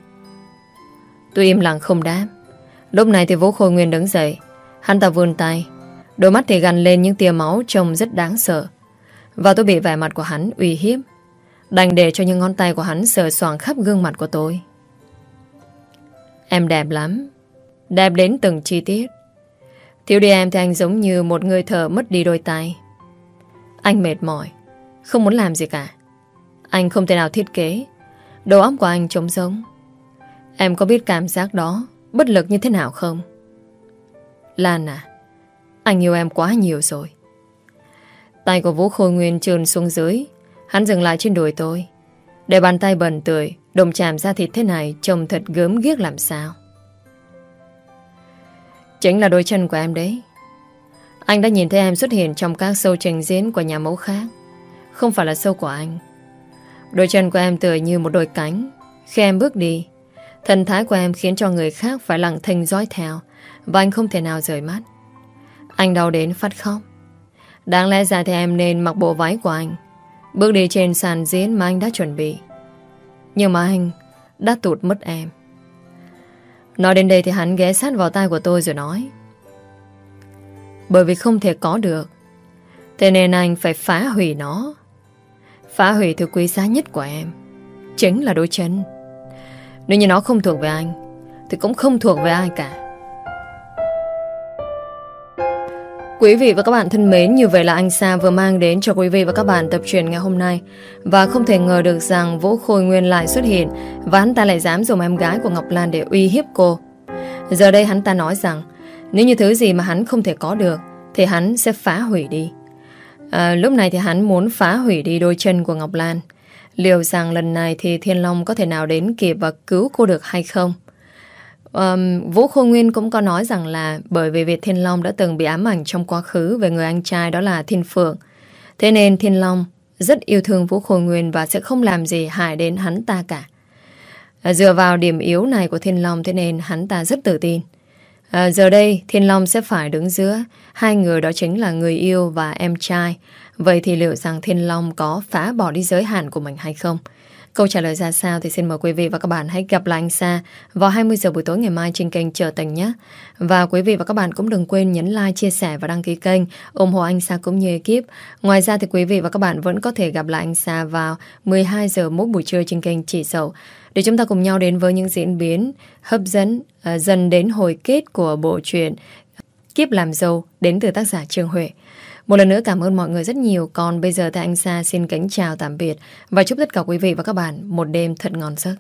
Tôi im lặng không đáp. Lúc này thì Vũ Khôi Nguyên đứng dậy. Hắn ta vươn tay. Đôi mắt thì gằn lên những tia máu trông rất đáng sợ. Và tôi bị vẻ mặt của hắn uy hiếp. Đành để cho những ngón tay của hắn sờ soạn khắp gương mặt của tôi. Em đẹp lắm. Đẹp đến từng chi tiết. Thiếu đi em thì anh giống như một người thở mất đi đôi tay. Anh mệt mỏi. Không muốn làm gì cả. Anh không thể nào thiết kế. Đầu óc của anh trống giống Em có biết cảm giác đó Bất lực như thế nào không? Lan à Anh yêu em quá nhiều rồi. Tay của Vũ Khôi Nguyên trườn xuống dưới, Hắn dừng lại trên đùi tôi. Để bàn tay bẩn tươi Đồng chạm ra thịt thế này Trông thật gớm ghiếc làm sao. Chính là đôi chân của em đấy. Anh đã nhìn thấy em xuất hiện Trong các show trình diễn của nhà mẫu khác. Không phải là show của anh. Đôi chân của em tựa như một đôi cánh. Khi em bước đi Thần thái của em khiến cho người khác phải lặng thinh dõi theo, Và anh không thể nào rời mắt. Anh đau đến phát khóc. Đáng lẽ ra thì em nên mặc bộ váy của anh, Bước đi trên sàn diễn mà anh đã chuẩn bị. Nhưng mà anh Đã tụt mất em. Nói đến đây thì hắn ghé sát vào tay của tôi rồi nói, Bởi vì không thể có được, Thế nên anh phải phá hủy nó. Phá hủy thứ quý giá nhất của em, Chính là đôi chân nếu như nó không thuộc về anh Thì cũng không thuộc về ai cả Quý vị và các bạn thân mến, như vậy là anh Sa vừa mang đến cho quý vị và các bạn tập truyền ngày hôm nay. Và không thể ngờ được rằng Vũ Khôi Nguyên lại xuất hiện và hắn ta lại dám dùng em gái của Ngọc Lan để uy hiếp cô. Giờ đây hắn ta nói rằng nếu như thứ gì mà hắn không thể có được thì hắn sẽ phá hủy đi. À, lúc này thì hắn muốn phá hủy đi đôi chân của Ngọc Lan. Liệu rằng lần này thì Thiên Long có thể nào đến kịp và cứu cô được hay không? Um, Vũ Khôi Nguyên cũng có nói rằng là bởi vì Việt Thiên Long đã từng bị ám ảnh trong quá khứ về người anh trai đó là Thiên Phượng. Thế nên Thiên Long rất yêu thương Vũ Khôi Nguyên và sẽ không làm gì hại đến hắn ta cả. À, dựa vào điểm yếu này của Thiên Long thế nên hắn ta rất tự tin. À, giờ đây Thiên Long sẽ phải đứng giữa hai người đó chính là người yêu và em trai Vậy thì liệu rằng Thiên Long có phá bỏ đi giới hạn của mình hay không? Câu trả lời ra sao thì xin mời quý vị và các bạn hãy gặp lại anh Sa vào 20 giờ buổi tối ngày mai trên kênh Trở Tình nhé. Và quý vị và các bạn cũng đừng quên nhấn like, chia sẻ và đăng ký kênh ủng hộ anh Sa cũng như ekip. Ngoài ra thì quý vị và các bạn vẫn có thể gặp lại anh Sa vào 12 giờ mỗi buổi trưa trên kênh Chỉ Sầu để chúng ta cùng nhau đến với những diễn biến hấp dẫn uh, dần đến hồi kết của bộ truyện Kiếp làm dâu đến từ tác giả Trương Huệ. Một lần nữa cảm ơn mọi người rất nhiều. Còn bây giờ thì anh Sa xin kính chào tạm biệt Và chúc tất cả quý vị và các bạn một đêm thật ngon giấc.